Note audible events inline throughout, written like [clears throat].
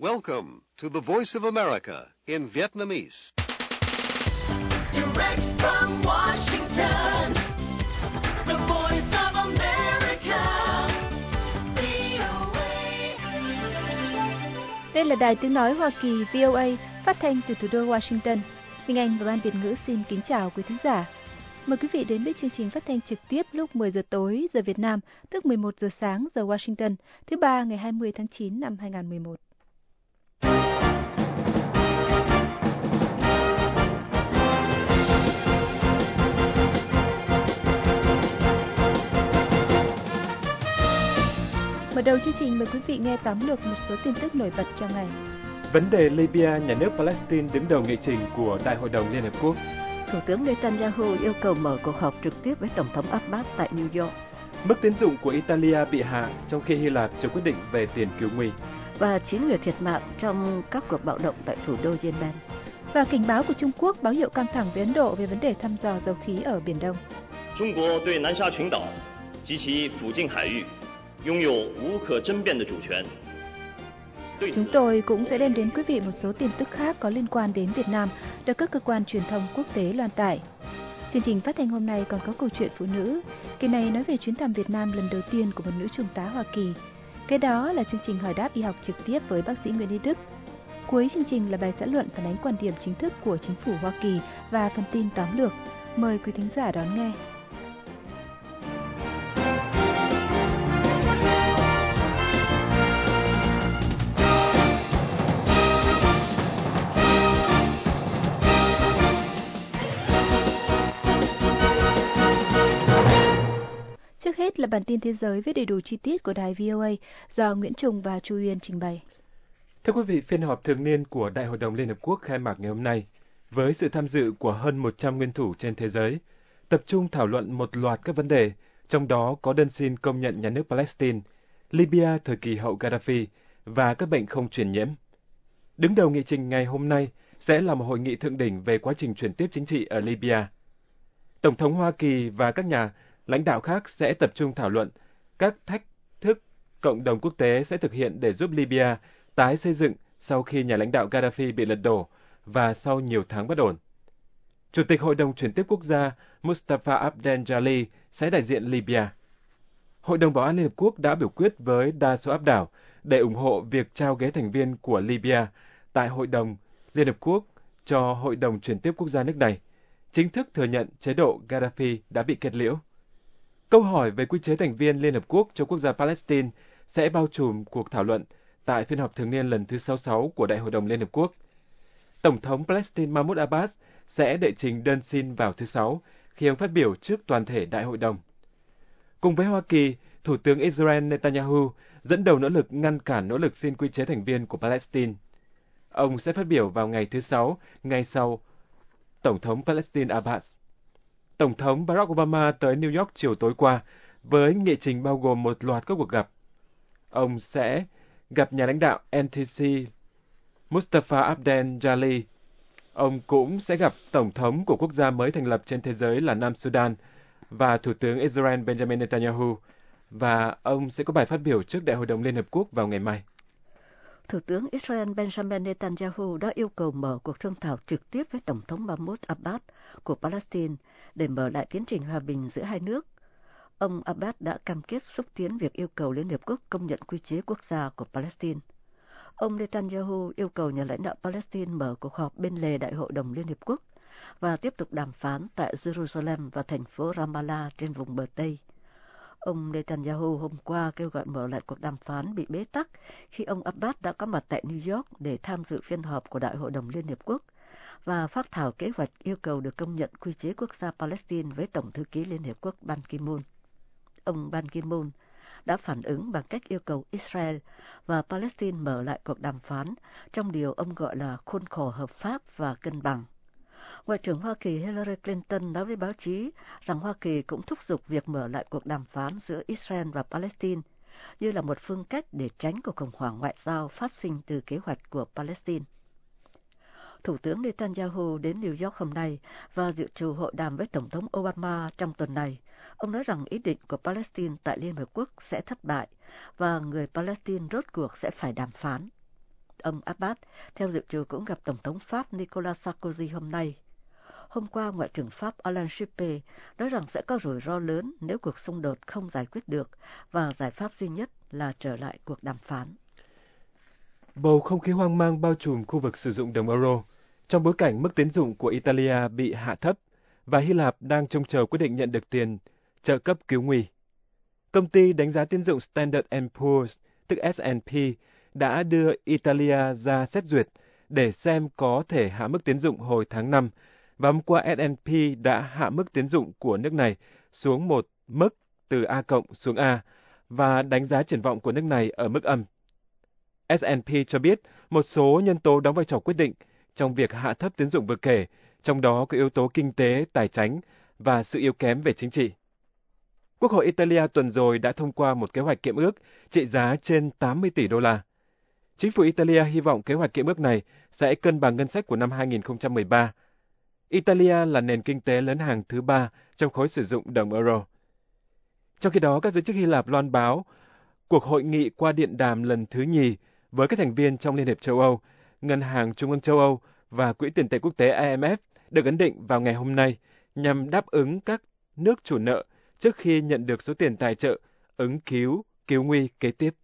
Welcome to the Voice of America in Vietnamese. Direct from Washington, the voice of America, VOA. Đây là đài tiếng nói Hoa Kỳ VOA phát thanh từ thủ đô Washington. Minh Anh và Ban Việt ngữ xin kính chào quý thính giả. Mời quý vị đến với chương trình phát thanh trực tiếp lúc 10 giờ tối giờ Việt Nam, tức 11 giờ sáng giờ Washington, thứ ba ngày 20 tháng 9 năm 2011. Mở đầu chương trình mời quý vị nghe tóm lược một số tin tức nổi bật trong ngày. Vấn đề Libya, nhà nước Palestine đứng đầu nghị trình của Đại hội đồng Liên Hợp Quốc. Thủ tướng Netanyahu yêu cầu mở cuộc họp trực tiếp với Tổng thống Abbas tại New York Mức tín dụng của Italia bị hạ trong khi Hy Lạp chờ quyết định về tiền cứu nguy. và 9 người thiệt mạng trong các cuộc bạo động tại thủ đô Yemen. Và cảnh báo của Trung Quốc báo hiệu căng thẳng với Ấn Độ về vấn đề thăm dò dầu khí ở Biển Đông. 中国对南沙群岛及其附近海域 Chúng tôi cũng sẽ đem đến quý vị một số tin tức khác có liên quan đến Việt Nam được các cơ quan truyền thông quốc tế loan tải. Chương trình phát thanh hôm nay còn có câu chuyện phụ nữ. Kỳ này nói về chuyến thăm Việt Nam lần đầu tiên của một nữ trung tá Hoa Kỳ. kế đó là chương trình hỏi đáp y học trực tiếp với bác sĩ Nguyễn Ý Đức. Cuối chương trình là bài xã luận phản ánh quan điểm chính thức của chính phủ Hoa Kỳ và phần tin tóm lược. Mời quý thính giả đón nghe. Hết là bản tin thế giới với đầy đủ chi tiết của đài VOA do Nguyễn Trùng và Chu Uyên trình bày. Thưa quý vị, phiên họp thường niên của Đại hội đồng Liên Hợp Quốc khai mạc ngày hôm nay với sự tham dự của hơn 100 nguyên thủ trên thế giới, tập trung thảo luận một loạt các vấn đề, trong đó có đơn xin công nhận nhà nước Palestine, Libya thời kỳ hậu Gaddafi và các bệnh không truyền nhiễm. Đứng đầu nghị trình ngày hôm nay sẽ là một hội nghị thượng đỉnh về quá trình chuyển tiếp chính trị ở Libya. Tổng thống Hoa Kỳ và các nhà lãnh đạo khác sẽ tập trung thảo luận các thách thức cộng đồng quốc tế sẽ thực hiện để giúp Libya tái xây dựng sau khi nhà lãnh đạo Gaddafi bị lật đổ và sau nhiều tháng bất ổn. Chủ tịch Hội đồng chuyển tiếp quốc gia Mustafa Abdel Jali sẽ đại diện Libya. Hội đồng Bảo an Liên Hợp Quốc đã biểu quyết với đa số áp đảo để ủng hộ việc trao ghế thành viên của Libya tại Hội đồng Liên Hợp Quốc cho Hội đồng chuyển tiếp quốc gia nước này, chính thức thừa nhận chế độ Gaddafi đã bị kết liễu. Câu hỏi về quy chế thành viên Liên Hợp Quốc cho quốc gia Palestine sẽ bao trùm cuộc thảo luận tại phiên họp thường niên lần thứ 66 của Đại hội đồng Liên Hợp Quốc. Tổng thống Palestine Mahmoud Abbas sẽ đệ trình đơn xin vào thứ Sáu khi ông phát biểu trước toàn thể Đại hội đồng. Cùng với Hoa Kỳ, Thủ tướng Israel Netanyahu dẫn đầu nỗ lực ngăn cản nỗ lực xin quy chế thành viên của Palestine. Ông sẽ phát biểu vào ngày thứ Sáu, ngay sau Tổng thống Palestine Abbas. Tổng thống Barack Obama tới New York chiều tối qua, với nghị trình bao gồm một loạt các cuộc gặp. Ông sẽ gặp nhà lãnh đạo NTC Mustafa Abdel Jali. Ông cũng sẽ gặp Tổng thống của quốc gia mới thành lập trên thế giới là Nam Sudan và Thủ tướng Israel Benjamin Netanyahu. Và ông sẽ có bài phát biểu trước Đại hội đồng Liên Hợp Quốc vào ngày mai. Thủ tướng Israel Benjamin Netanyahu đã yêu cầu mở cuộc thương thảo trực tiếp với Tổng thống Mahmoud Abbas của Palestine để mở lại tiến trình hòa bình giữa hai nước. Ông Abbas đã cam kết xúc tiến việc yêu cầu Liên Hiệp Quốc công nhận quy chế quốc gia của Palestine. Ông Netanyahu yêu cầu nhà lãnh đạo Palestine mở cuộc họp bên lề Đại hội đồng Liên Hiệp Quốc và tiếp tục đàm phán tại Jerusalem và thành phố Ramallah trên vùng bờ Tây. Ông Netanyahu hôm qua kêu gọi mở lại cuộc đàm phán bị bế tắc khi ông Abbas đã có mặt tại New York để tham dự phiên họp của Đại hội đồng Liên Hiệp Quốc và phát thảo kế hoạch yêu cầu được công nhận quy chế quốc gia Palestine với Tổng thư ký Liên Hiệp Quốc Ban Ki-moon. Ông Ban Ki-moon đã phản ứng bằng cách yêu cầu Israel và Palestine mở lại cuộc đàm phán trong điều ông gọi là khuôn khổ hợp pháp và cân bằng. Ngoại trưởng Hoa Kỳ Hillary Clinton nói với báo chí rằng Hoa Kỳ cũng thúc giục việc mở lại cuộc đàm phán giữa Israel và Palestine như là một phương cách để tránh cuộc khủng hoảng ngoại giao phát sinh từ kế hoạch của Palestine. Thủ tướng Netanyahu đến New York hôm nay và dự trù hội đàm với Tổng thống Obama trong tuần này. Ông nói rằng ý định của Palestine tại Liên Hợp Quốc sẽ thất bại và người Palestine rốt cuộc sẽ phải đàm phán. ông Abbas, theo dự trù cũng gặp Tổng thống Pháp Nicolas Sarkozy hôm nay. Hôm qua, Ngoại trưởng Pháp Alain Juppé nói rằng sẽ có rủi ro lớn nếu cuộc xung đột không giải quyết được và giải pháp duy nhất là trở lại cuộc đàm phán. Bầu không khí hoang mang bao trùm khu vực sử dụng đồng euro trong bối cảnh mức tín dụng của Italia bị hạ thấp và Hy Lạp đang trông chờ quyết định nhận được tiền trợ cấp cứu nguy. Công ty đánh giá tín dụng Standard Poor's, tức S&P, đã đưa Italia ra xét duyệt để xem có thể hạ mức tín dụng hồi tháng 5, và hôm qua S&P đã hạ mức tín dụng của nước này xuống một mức từ A cộng xuống A và đánh giá triển vọng của nước này ở mức âm. S&P cho biết một số nhân tố đóng vai trò quyết định trong việc hạ thấp tín dụng vừa kể, trong đó có yếu tố kinh tế, tài chính và sự yếu kém về chính trị. Quốc hội Italia tuần rồi đã thông qua một kế hoạch kiệm ước trị giá trên 80 tỷ đô la. Chính phủ Italia hy vọng kế hoạch kiệm ước này sẽ cân bằng ngân sách của năm 2013. Italia là nền kinh tế lớn hàng thứ ba trong khối sử dụng đồng euro. Trong khi đó, các giới chức Hy Lạp loan báo cuộc hội nghị qua điện đàm lần thứ nhì với các thành viên trong Liên hiệp châu Âu, Ngân hàng Trung ương châu Âu và Quỹ tiền tệ quốc tế IMF được ấn định vào ngày hôm nay nhằm đáp ứng các nước chủ nợ trước khi nhận được số tiền tài trợ ứng cứu, cứu nguy kế tiếp.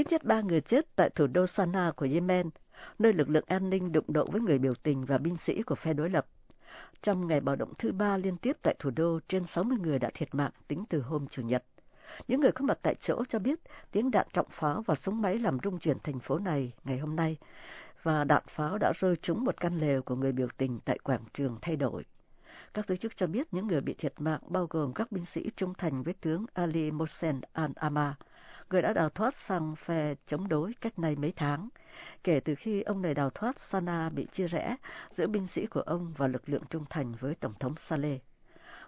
Ít nhất ba người chết tại thủ đô Sanaa của Yemen, nơi lực lượng an ninh đụng độ với người biểu tình và binh sĩ của phe đối lập. Trong ngày bạo động thứ ba liên tiếp tại thủ đô, trên 60 người đã thiệt mạng tính từ hôm Chủ nhật. Những người có mặt tại chỗ cho biết tiếng đạn trọng pháo và súng máy làm rung chuyển thành phố này ngày hôm nay, và đạn pháo đã rơi trúng một căn lều của người biểu tình tại quảng trường thay đổi. Các giới chức cho biết những người bị thiệt mạng bao gồm các binh sĩ trung thành với tướng Ali Mohsen al-Ama, người đã đào thoát sang phe chống đối cách này mấy tháng, kể từ khi ông này đào thoát Sana bị chia rẽ giữa binh sĩ của ông và lực lượng trung thành với Tổng thống Saleh.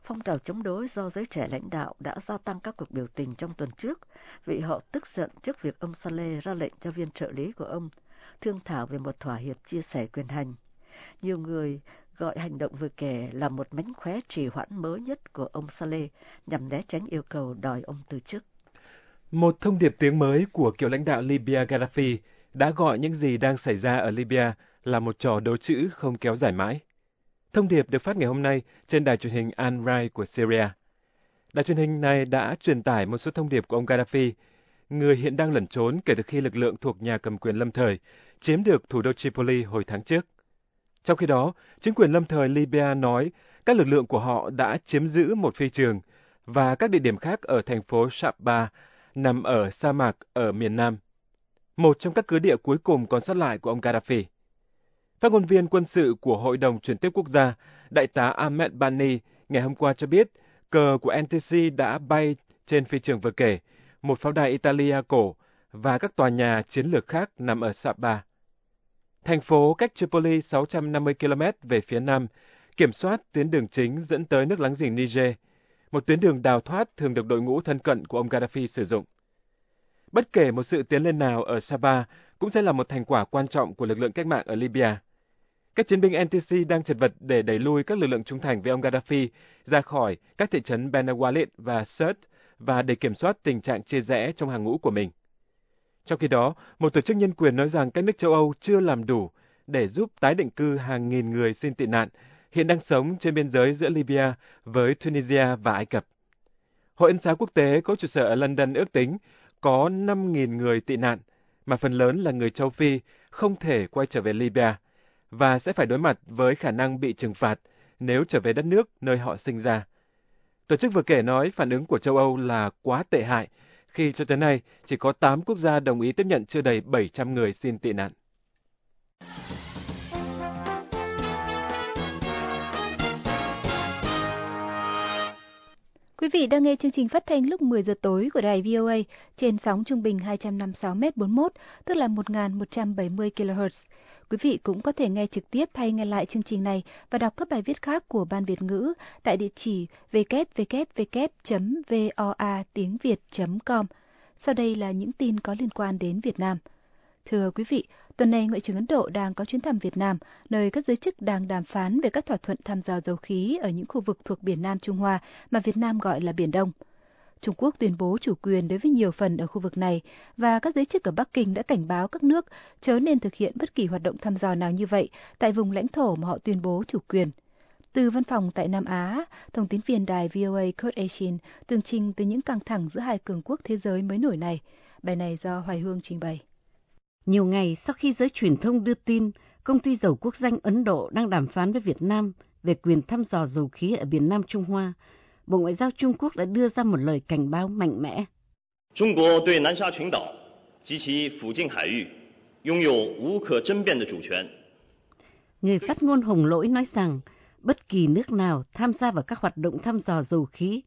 Phong trào chống đối do giới trẻ lãnh đạo đã gia tăng các cuộc biểu tình trong tuần trước vì họ tức giận trước việc ông Saleh ra lệnh cho viên trợ lý của ông thương thảo về một thỏa hiệp chia sẻ quyền hành. Nhiều người gọi hành động vừa kể là một mánh khóe trì hoãn mới nhất của ông Saleh nhằm né tránh yêu cầu đòi ông từ chức. Một thông điệp tiếng mới của cựu lãnh đạo Libya Gaddafi đã gọi những gì đang xảy ra ở Libya là một trò đố chữ không kéo dài mãi. Thông điệp được phát ngày hôm nay trên đài truyền hình Al-Rai của Syria. Đài truyền hình này đã truyền tải một số thông điệp của ông Gaddafi, người hiện đang lẩn trốn kể từ khi lực lượng thuộc nhà cầm quyền lâm thời chiếm được thủ đô Tripoli hồi tháng trước. Trong khi đó, chính quyền lâm thời Libya nói các lực lượng của họ đã chiếm giữ một phi trường và các địa điểm khác ở thành phố Shabba nằm ở sa mạc ở miền Nam, một trong các cứ địa cuối cùng còn sót lại của ông Gaddafi. Phát ngôn viên quân sự của Hội đồng chuyển tiếp quốc gia, Đại tá Ahmed Bani, ngày hôm qua cho biết cờ của NTC đã bay trên phi trường vừa kể, một pháo đài Italia cổ và các tòa nhà chiến lược khác nằm ở Saba. Thành phố cách Tripoli 650 km về phía nam, kiểm soát tuyến đường chính dẫn tới nước láng giềng Niger, một tuyến đường đào thoát thường được đội ngũ thân cận của ông Gaddafi sử dụng. Bất kể một sự tiến lên nào ở Saba cũng sẽ là một thành quả quan trọng của lực lượng cách mạng ở Libya. Các chiến binh NTC đang chật vật để đẩy lui các lực lượng trung thành với ông Gaddafi ra khỏi các thị trấn Benawalit và Sirte và để kiểm soát tình trạng chia rẽ trong hàng ngũ của mình. Trong khi đó, một tổ chức nhân quyền nói rằng các nước châu Âu chưa làm đủ để giúp tái định cư hàng nghìn người xin tị nạn hiện đang sống trên biên giới giữa Libya với Tunisia và Ai Cập. Hội ân xá quốc tế có trụ sở ở London ước tính có 5.000 người tị nạn, mà phần lớn là người châu Phi, không thể quay trở về Libya, và sẽ phải đối mặt với khả năng bị trừng phạt nếu trở về đất nước nơi họ sinh ra. Tổ chức vừa kể nói phản ứng của châu Âu là quá tệ hại, khi cho tới nay chỉ có 8 quốc gia đồng ý tiếp nhận chưa đầy 700 người xin tị nạn. Quý vị đang nghe chương trình phát thanh lúc 10 giờ tối của đài VOA trên sóng trung bình 256 m41, tức là 1170 kHz. Quý vị cũng có thể nghe trực tiếp hay nghe lại chương trình này và đọc các bài viết khác của Ban Việt ngữ tại địa chỉ www.voa tiếng việt.com. Sau đây là những tin có liên quan đến Việt Nam. Thưa quý vị, Tuần này, Ngoại trưởng Ấn Độ đang có chuyến thăm Việt Nam, nơi các giới chức đang đàm phán về các thỏa thuận tham gia dầu khí ở những khu vực thuộc biển Nam Trung Hoa mà Việt Nam gọi là Biển Đông. Trung Quốc tuyên bố chủ quyền đối với nhiều phần ở khu vực này và các giới chức ở Bắc Kinh đã cảnh báo các nước chớ nên thực hiện bất kỳ hoạt động thăm dò nào như vậy tại vùng lãnh thổ mà họ tuyên bố chủ quyền. Từ văn phòng tại Nam Á, thông tín viên đài VOA Code Asian tường trình từ những căng thẳng giữa hai cường quốc thế giới mới nổi này. Bài này do Hoài Hương trình bày. Nhiều ngày sau khi giới truyền thông đưa tin, công ty dầu quốc danh Ấn Độ đang đàm phán với Việt Nam về quyền thăm dò dầu khí ở biển Nam Trung Hoa, Bộ Ngoại giao Trung Quốc đã đưa ra một lời cảnh báo mạnh mẽ. Trung Quốc 对南沙群岛及其附近海域拥有无可争辩的主权。 Người phát ngôn Hồng Lỗi nói rằng bất kỳ nước nào tham gia vào các hoạt động thăm dò dầu khí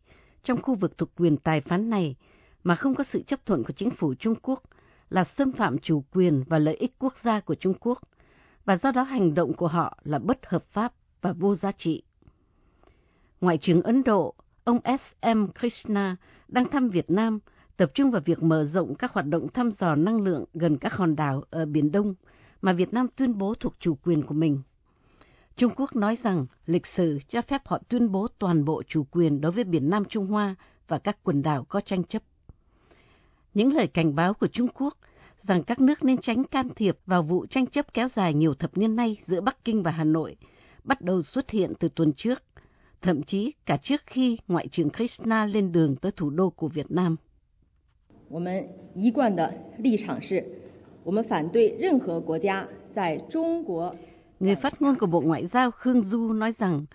trong khu vực thuộc quyền tài phán này mà không có sự chấp thuận của chính phủ Trung Quốc là xâm phạm chủ quyền và lợi ích quốc gia của Trung Quốc, và do đó hành động của họ là bất hợp pháp và vô giá trị. Ngoại trưởng Ấn Độ, ông S.M. Krishna đang thăm Việt Nam, tập trung vào việc mở rộng các hoạt động thăm dò năng lượng gần các hòn đảo ở Biển Đông mà Việt Nam tuyên bố thuộc chủ quyền của mình. Trung Quốc nói rằng lịch sử cho phép họ tuyên bố toàn bộ chủ quyền đối với biển Nam Trung Hoa và các quần đảo có tranh chấp những lời cảnh báo của Trung Quốc rằng các nước nên tránh can thiệp vào vụ tranh chấp kéo dài nhiều thập niên nay giữa Bắc Kinh và Hà Nội bắt đầu xuất hiện từ tuần trước, thậm chí cả trước khi Ngoại trưởng Krishna lên đường tới thủ đô của Việt Nam. Người phát ngôn của Bộ Ngoại giao Khương Du nói rằng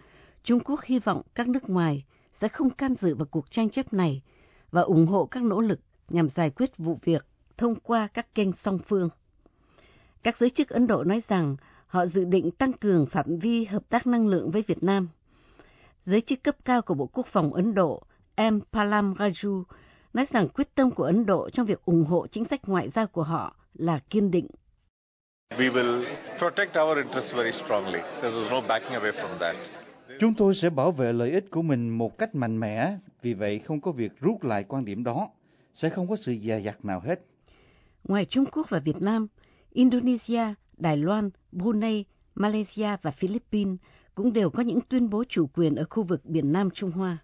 Trung Quốc hy vọng các nước ngoài sẽ không can dự vào cuộc tranh chấp này và ủng hộ các nỗ lực nhằm giải quyết vụ việc thông qua các kênh song phương. Các giới chức Ấn Độ nói rằng họ dự định tăng cường phạm vi hợp tác năng lượng với Việt Nam. Giới chức cấp cao của Bộ Quốc phòng Ấn Độ M. Palam Raju nói rằng quyết tâm của Ấn Độ trong việc ủng hộ chính sách ngoại giao của họ là kiên định. We will protect our interests very strongly. So there's no backing away from that. Chúng tôi sẽ bảo vệ lợi ích của mình một cách mạnh mẽ, vì vậy không có việc rút lại quan điểm đó, sẽ không có sự dè dặt nào hết. Ngoài Trung Quốc và Việt Nam, Indonesia, Đài Loan, Brunei, Malaysia và Philippines cũng đều có những tuyên bố chủ quyền ở khu vực biển Nam Trung Hoa.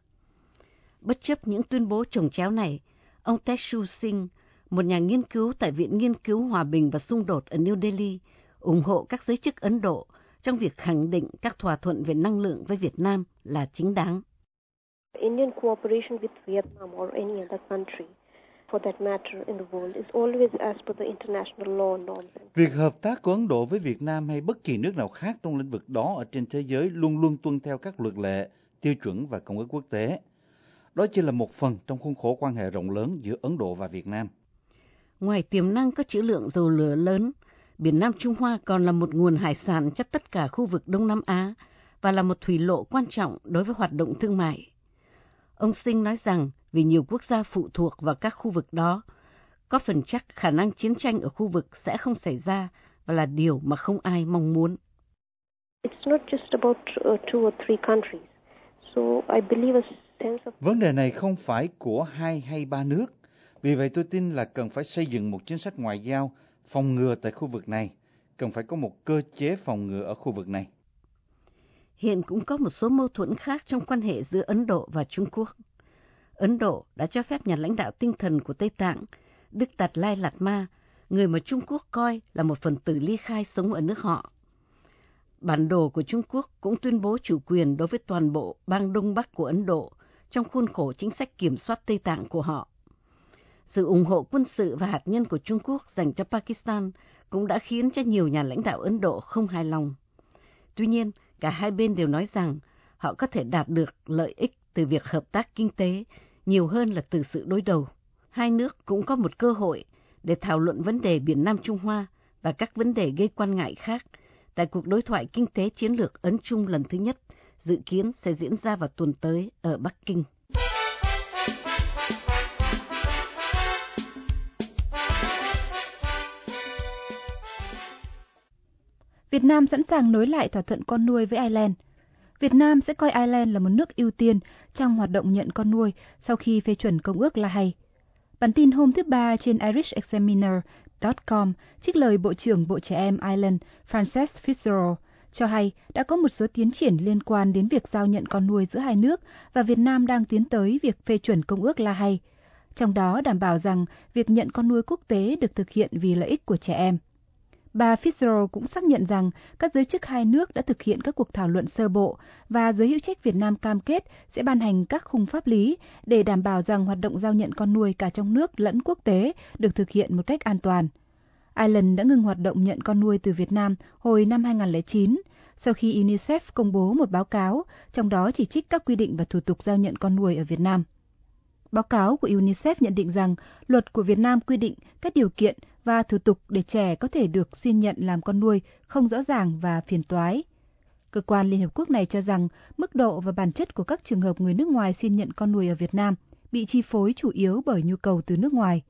Bất chấp những tuyên bố trồng chéo này, ông Teshu Singh, một nhà nghiên cứu tại Viện Nghiên cứu Hòa bình và Xung đột ở New Delhi, ủng hộ các giới chức Ấn Độ trong việc khẳng định các thỏa thuận về năng lượng với Việt Nam là chính đáng. Indian cooperation with Vietnam or any other country, for that matter, in the world is always as per the international law norms. Việc hợp tác của Ấn Độ với Việt Nam hay bất kỳ nước nào khác trong lĩnh vực đó ở trên thế giới luôn luôn tuân theo các luật lệ, tiêu chuẩn và công ước quốc tế. Đó chỉ là một phần trong khuôn khổ quan hệ rộng lớn giữa Ấn Độ và Việt Nam. Ngoài tiềm năng có trữ lượng dầu lửa lớn, biển Nam Trung Hoa còn là một nguồn hải sản cho tất cả khu vực Đông Nam Á và là một thủy lộ quan trọng đối với hoạt động thương mại. Ông Sinh nói rằng vì nhiều quốc gia phụ thuộc vào các khu vực đó, có phần chắc khả năng chiến tranh ở khu vực sẽ không xảy ra và là điều mà không ai mong muốn. It's not just about uh, two or three countries. So I believe a sense of Vấn đề này không phải của hai hay ba nước. Vì vậy tôi tin là cần phải xây dựng một chính sách ngoại giao phòng ngừa tại khu vực này. Cần phải có một cơ chế phòng ngừa ở khu vực này. Hiện cũng có một số mâu thuẫn khác trong quan hệ giữa Ấn Độ và Trung Quốc. Ấn Độ đã cho phép nhà lãnh đạo tinh thần của Tây Tạng, Đức Đạt Lai Lạt Ma, người mà Trung Quốc coi là một phần tử ly khai sống ở nước họ. Bản đồ của Trung Quốc cũng tuyên bố chủ quyền đối với toàn bộ bang Đông Bắc của Ấn Độ trong khuôn khổ chính sách kiểm soát Tây Tạng của họ. Sự ủng hộ quân sự và hạt nhân của Trung Quốc dành cho Pakistan cũng đã khiến cho nhiều nhà lãnh đạo Ấn Độ không hài lòng. Tuy nhiên, cả hai bên đều nói rằng họ có thể đạt được lợi ích từ việc hợp tác kinh tế nhiều hơn là từ sự đối đầu. Hai nước cũng có một cơ hội để thảo luận vấn đề Biển Nam Trung Hoa và các vấn đề gây quan ngại khác tại cuộc đối thoại kinh tế chiến lược Ấn Trung lần thứ nhất dự kiến sẽ diễn ra vào tuần tới ở Bắc Kinh. Việt Nam sẵn sàng nối lại thỏa thuận con nuôi với Ireland. Việt Nam sẽ coi Ireland là một nước ưu tiên trong hoạt động nhận con nuôi sau khi phê chuẩn công ước La Hay. Bản tin hôm thứ Ba trên Irish Examiner com trích lời Bộ trưởng Bộ Trẻ Em Ireland Frances Fitzgerald cho hay đã có một số tiến triển liên quan đến việc giao nhận con nuôi giữa hai nước và Việt Nam đang tiến tới việc phê chuẩn Công ước La Hay, trong đó đảm bảo rằng việc nhận con nuôi quốc tế được thực hiện vì lợi ích của trẻ em. Bà Fitzgerald cũng xác nhận rằng các giới chức hai nước đã thực hiện các cuộc thảo luận sơ bộ và giới hữu trách Việt Nam cam kết sẽ ban hành các khung pháp lý để đảm bảo rằng hoạt động giao nhận con nuôi cả trong nước lẫn quốc tế được thực hiện một cách an toàn. Ireland đã ngừng hoạt động nhận con nuôi từ Việt Nam hồi năm 2009 sau khi UNICEF công bố một báo cáo, trong đó chỉ trích các quy định và thủ tục giao nhận con nuôi ở Việt Nam. Báo cáo của UNICEF nhận định rằng luật của Việt Nam quy định các điều kiện và thủ tục để trẻ có thể được xin nhận làm con nuôi không rõ ràng và phiền toái. Cơ quan Liên Hợp Quốc này cho rằng mức độ và bản chất của các trường hợp người nước ngoài xin nhận con nuôi ở Việt Nam bị chi phối chủ yếu bởi nhu cầu từ nước ngoài.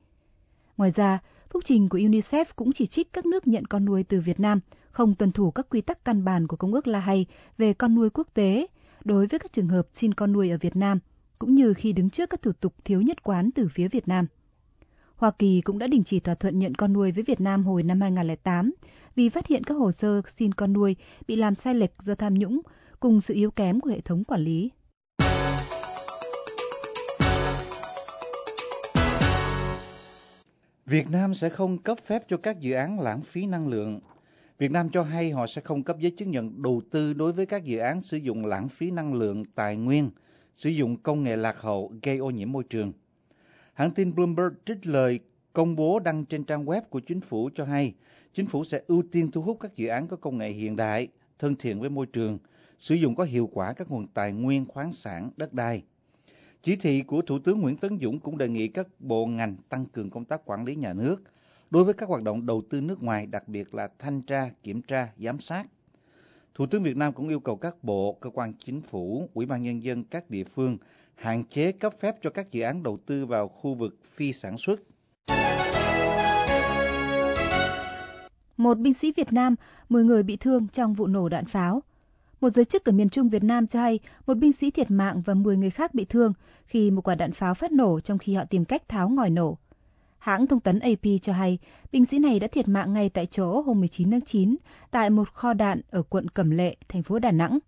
Ngoài ra, phúc trình của UNICEF cũng chỉ trích các nước nhận con nuôi từ Việt Nam không tuân thủ các quy tắc căn bản của Công ước La Hay về con nuôi quốc tế đối với các trường hợp xin con nuôi ở Việt Nam, cũng như khi đứng trước các thủ tục thiếu nhất quán từ phía Việt Nam. Hoa Kỳ cũng đã đình chỉ thỏa thuận nhận con nuôi với Việt Nam hồi năm 2008 vì phát hiện các hồ sơ xin con nuôi bị làm sai lệch do tham nhũng cùng sự yếu kém của hệ thống quản lý. Việt Nam sẽ không cấp phép cho các dự án lãng phí năng lượng. Việt Nam cho hay họ sẽ không cấp giấy chứng nhận đầu tư đối với các dự án sử dụng lãng phí năng lượng, tài nguyên, sử dụng công nghệ lạc hậu gây ô nhiễm môi trường. Hãng tin Bloomberg trích lời công bố đăng trên trang web của chính phủ cho hay chính phủ sẽ ưu tiên thu hút các dự án có công nghệ hiện đại, thân thiện với môi trường, sử dụng có hiệu quả các nguồn tài nguyên khoáng sản, đất đai. Chỉ thị của Thủ tướng Nguyễn Tấn Dũng cũng đề nghị các bộ ngành tăng cường công tác quản lý nhà nước đối với các hoạt động đầu tư nước ngoài, đặc biệt là thanh tra, kiểm tra, giám sát. Thủ tướng Việt Nam cũng yêu cầu các bộ, cơ quan chính phủ, ủy ban nhân dân các địa phương hạn chế cấp phép cho các dự án đầu tư vào khu vực phi sản xuất. Một binh sĩ Việt Nam, 10 người bị thương trong vụ nổ đạn pháo. Một giới chức ở miền Trung Việt Nam cho hay một binh sĩ thiệt mạng và 10 người khác bị thương khi một quả đạn pháo phát nổ trong khi họ tìm cách tháo ngòi nổ. Hãng thông tấn AP cho hay binh sĩ này đã thiệt mạng ngay tại chỗ hôm 19 tháng 9 tại một kho đạn ở quận Cẩm Lệ, thành phố Đà Nẵng.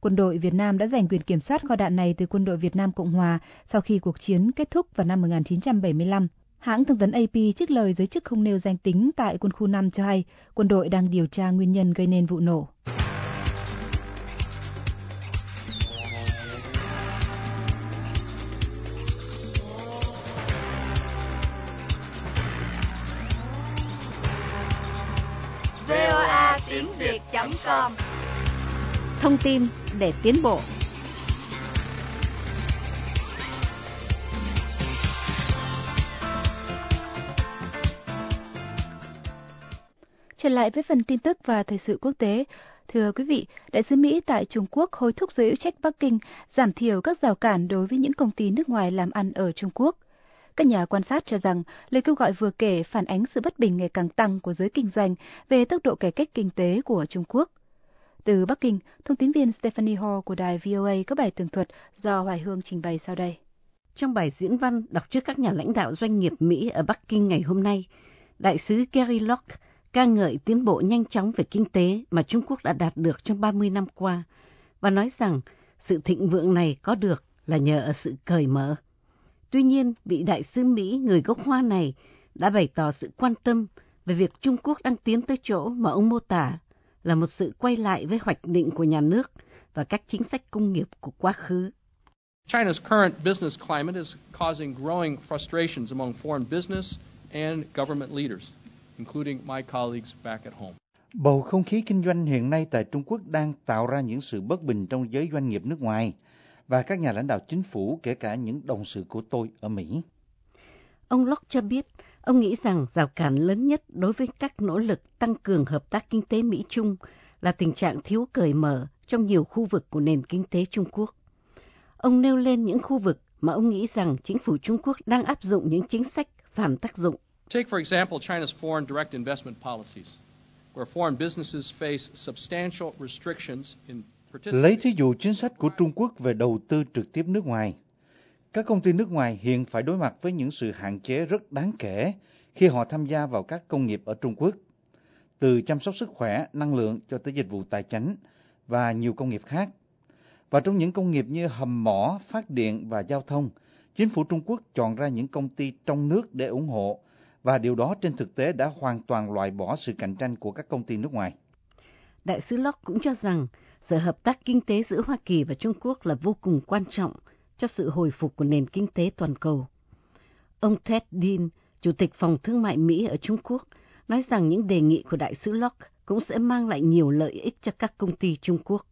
Quân đội Việt Nam đã giành quyền kiểm soát kho đạn này từ quân đội Việt Nam Cộng Hòa sau khi cuộc chiến kết thúc vào năm 1975. Hãng thông tấn AP trích lời giới chức không nêu danh tính tại quân khu 5 cho hay quân đội đang điều tra nguyên nhân gây nên vụ nổ. Thông tin để tiến bộ. Trở lại với phần tin tức và thời sự quốc tế. Thưa quý vị, Đại sứ Mỹ tại Trung Quốc hối thúc giới hữu trách Bắc Kinh giảm thiểu các rào cản đối với những công ty nước ngoài làm ăn ở Trung Quốc. Các nhà quan sát cho rằng lời kêu gọi vừa kể phản ánh sự bất bình ngày càng tăng của giới kinh doanh về tốc độ cải cách kinh tế của Trung Quốc. Từ Bắc Kinh, thông tin viên Stephanie Hall của đài VOA có bài tường thuật do Hoài Hương trình bày sau đây. Trong bài diễn văn đọc trước các nhà lãnh đạo doanh nghiệp Mỹ ở Bắc Kinh ngày hôm nay, đại sứ Gary Locke ca ngợi tiến bộ nhanh chóng về kinh tế mà Trung Quốc đã đạt được trong 30 năm qua và nói rằng sự thịnh vượng này có được là nhờ ở sự cởi mở. Tuy nhiên, vị đại sứ Mỹ người gốc Hoa này đã bày tỏ sự quan tâm về việc Trung Quốc đang tiến tới chỗ mà ông mô tả là một sự quay lại với hoạch định của nhà nước và các chính sách công nghiệp của quá khứ. China's current business climate is causing growing frustrations among foreign business and government leaders, including my colleagues back at home. Bầu không khí kinh doanh hiện nay tại Trung Quốc đang tạo ra những sự bất bình trong giới doanh nghiệp nước ngoài và các nhà lãnh đạo chính phủ, kể cả những đồng sự của tôi ở Mỹ. Ông Locke cho biết, ông nghĩ rằng rào cản lớn nhất đối với các nỗ lực tăng cường hợp tác kinh tế Mỹ-Trung là tình trạng thiếu cởi mở trong nhiều khu vực của nền kinh tế Trung Quốc. Ông nêu lên những khu vực mà ông nghĩ rằng chính phủ Trung Quốc đang áp dụng những chính sách phản tác dụng. Take, for example, China's foreign direct investment policies, where foreign businesses face substantial restrictions in Lấy thí dụ chính sách của Trung Quốc về đầu tư trực tiếp nước ngoài. Các công ty nước ngoài hiện phải đối mặt với những sự hạn chế rất đáng kể khi họ tham gia vào các công nghiệp ở Trung Quốc, từ chăm sóc sức khỏe, năng lượng cho tới dịch vụ tài chính và nhiều công nghiệp khác. Và trong những công nghiệp như hầm mỏ, phát điện và giao thông, chính phủ Trung Quốc chọn ra những công ty trong nước để ủng hộ và điều đó trên thực tế đã hoàn toàn loại bỏ sự cạnh tranh của các công ty nước ngoài. Đại sứ Locke cũng cho rằng sự hợp tác kinh tế giữa Hoa Kỳ và Trung Quốc là vô cùng quan trọng cho sự hồi phục của nền kinh tế toàn cầu. Ông Ted Dean, Chủ tịch Phòng Thương mại Mỹ ở Trung Quốc, nói rằng những đề nghị của đại sứ Locke cũng sẽ mang lại nhiều lợi ích cho các công ty Trung Quốc.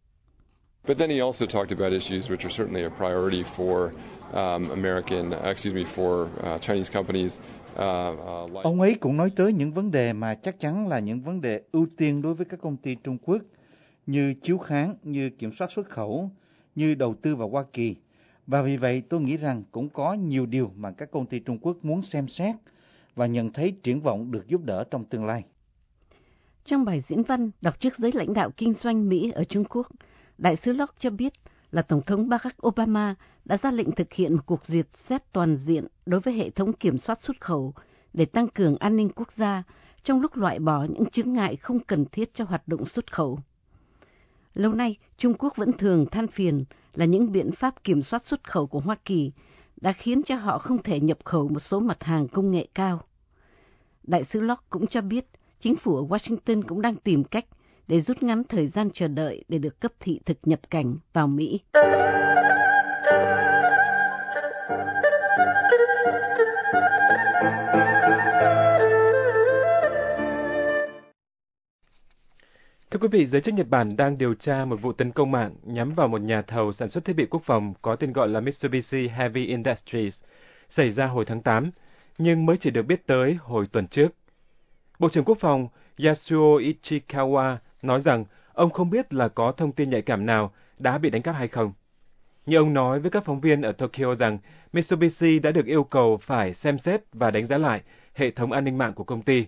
But then he also talked about issues which are certainly a priority for um, American, uh, excuse me, for uh, Chinese companies. Uh, uh, like... Ông ấy cũng nói tới những vấn đề mà chắc chắn là những vấn đề ưu tiên đối với các công ty Trung Quốc như chiếu kháng, như kiểm soát xuất khẩu, như đầu tư vào Hoa Kỳ. Và vì vậy tôi nghĩ rằng cũng có nhiều điều mà các công ty Trung Quốc muốn xem xét và nhận thấy triển vọng được giúp đỡ trong tương lai. Trong bài diễn văn đọc trước giới lãnh đạo kinh doanh Mỹ ở Trung Quốc, Đại sứ Locke cho biết là Tổng thống Barack Obama đã ra lệnh thực hiện một cuộc duyệt xét toàn diện đối với hệ thống kiểm soát xuất khẩu để tăng cường an ninh quốc gia trong lúc loại bỏ những chứng ngại không cần thiết cho hoạt động xuất khẩu. Lâu nay, Trung Quốc vẫn thường than phiền là những biện pháp kiểm soát xuất khẩu của Hoa Kỳ đã khiến cho họ không thể nhập khẩu một số mặt hàng công nghệ cao. Đại sứ Locke cũng cho biết chính phủ ở Washington cũng đang tìm cách để rút ngắn thời gian chờ đợi để được cấp thị thực nhập cảnh vào Mỹ. Quý vị, giới chức Nhật Bản đang điều tra một vụ tấn công mạng nhắm vào một nhà thầu sản xuất thiết bị quốc phòng có tên gọi là Mitsubishi Heavy Industries, xảy ra hồi tháng 8, nhưng mới chỉ được biết tới hồi tuần trước. Bộ trưởng Quốc phòng Yasuo Ichikawa nói rằng ông không biết là có thông tin nhạy cảm nào đã bị đánh cắp hay không. Như ông nói với các phóng viên ở Tokyo rằng Mitsubishi đã được yêu cầu phải xem xét và đánh giá lại hệ thống an ninh mạng của công ty,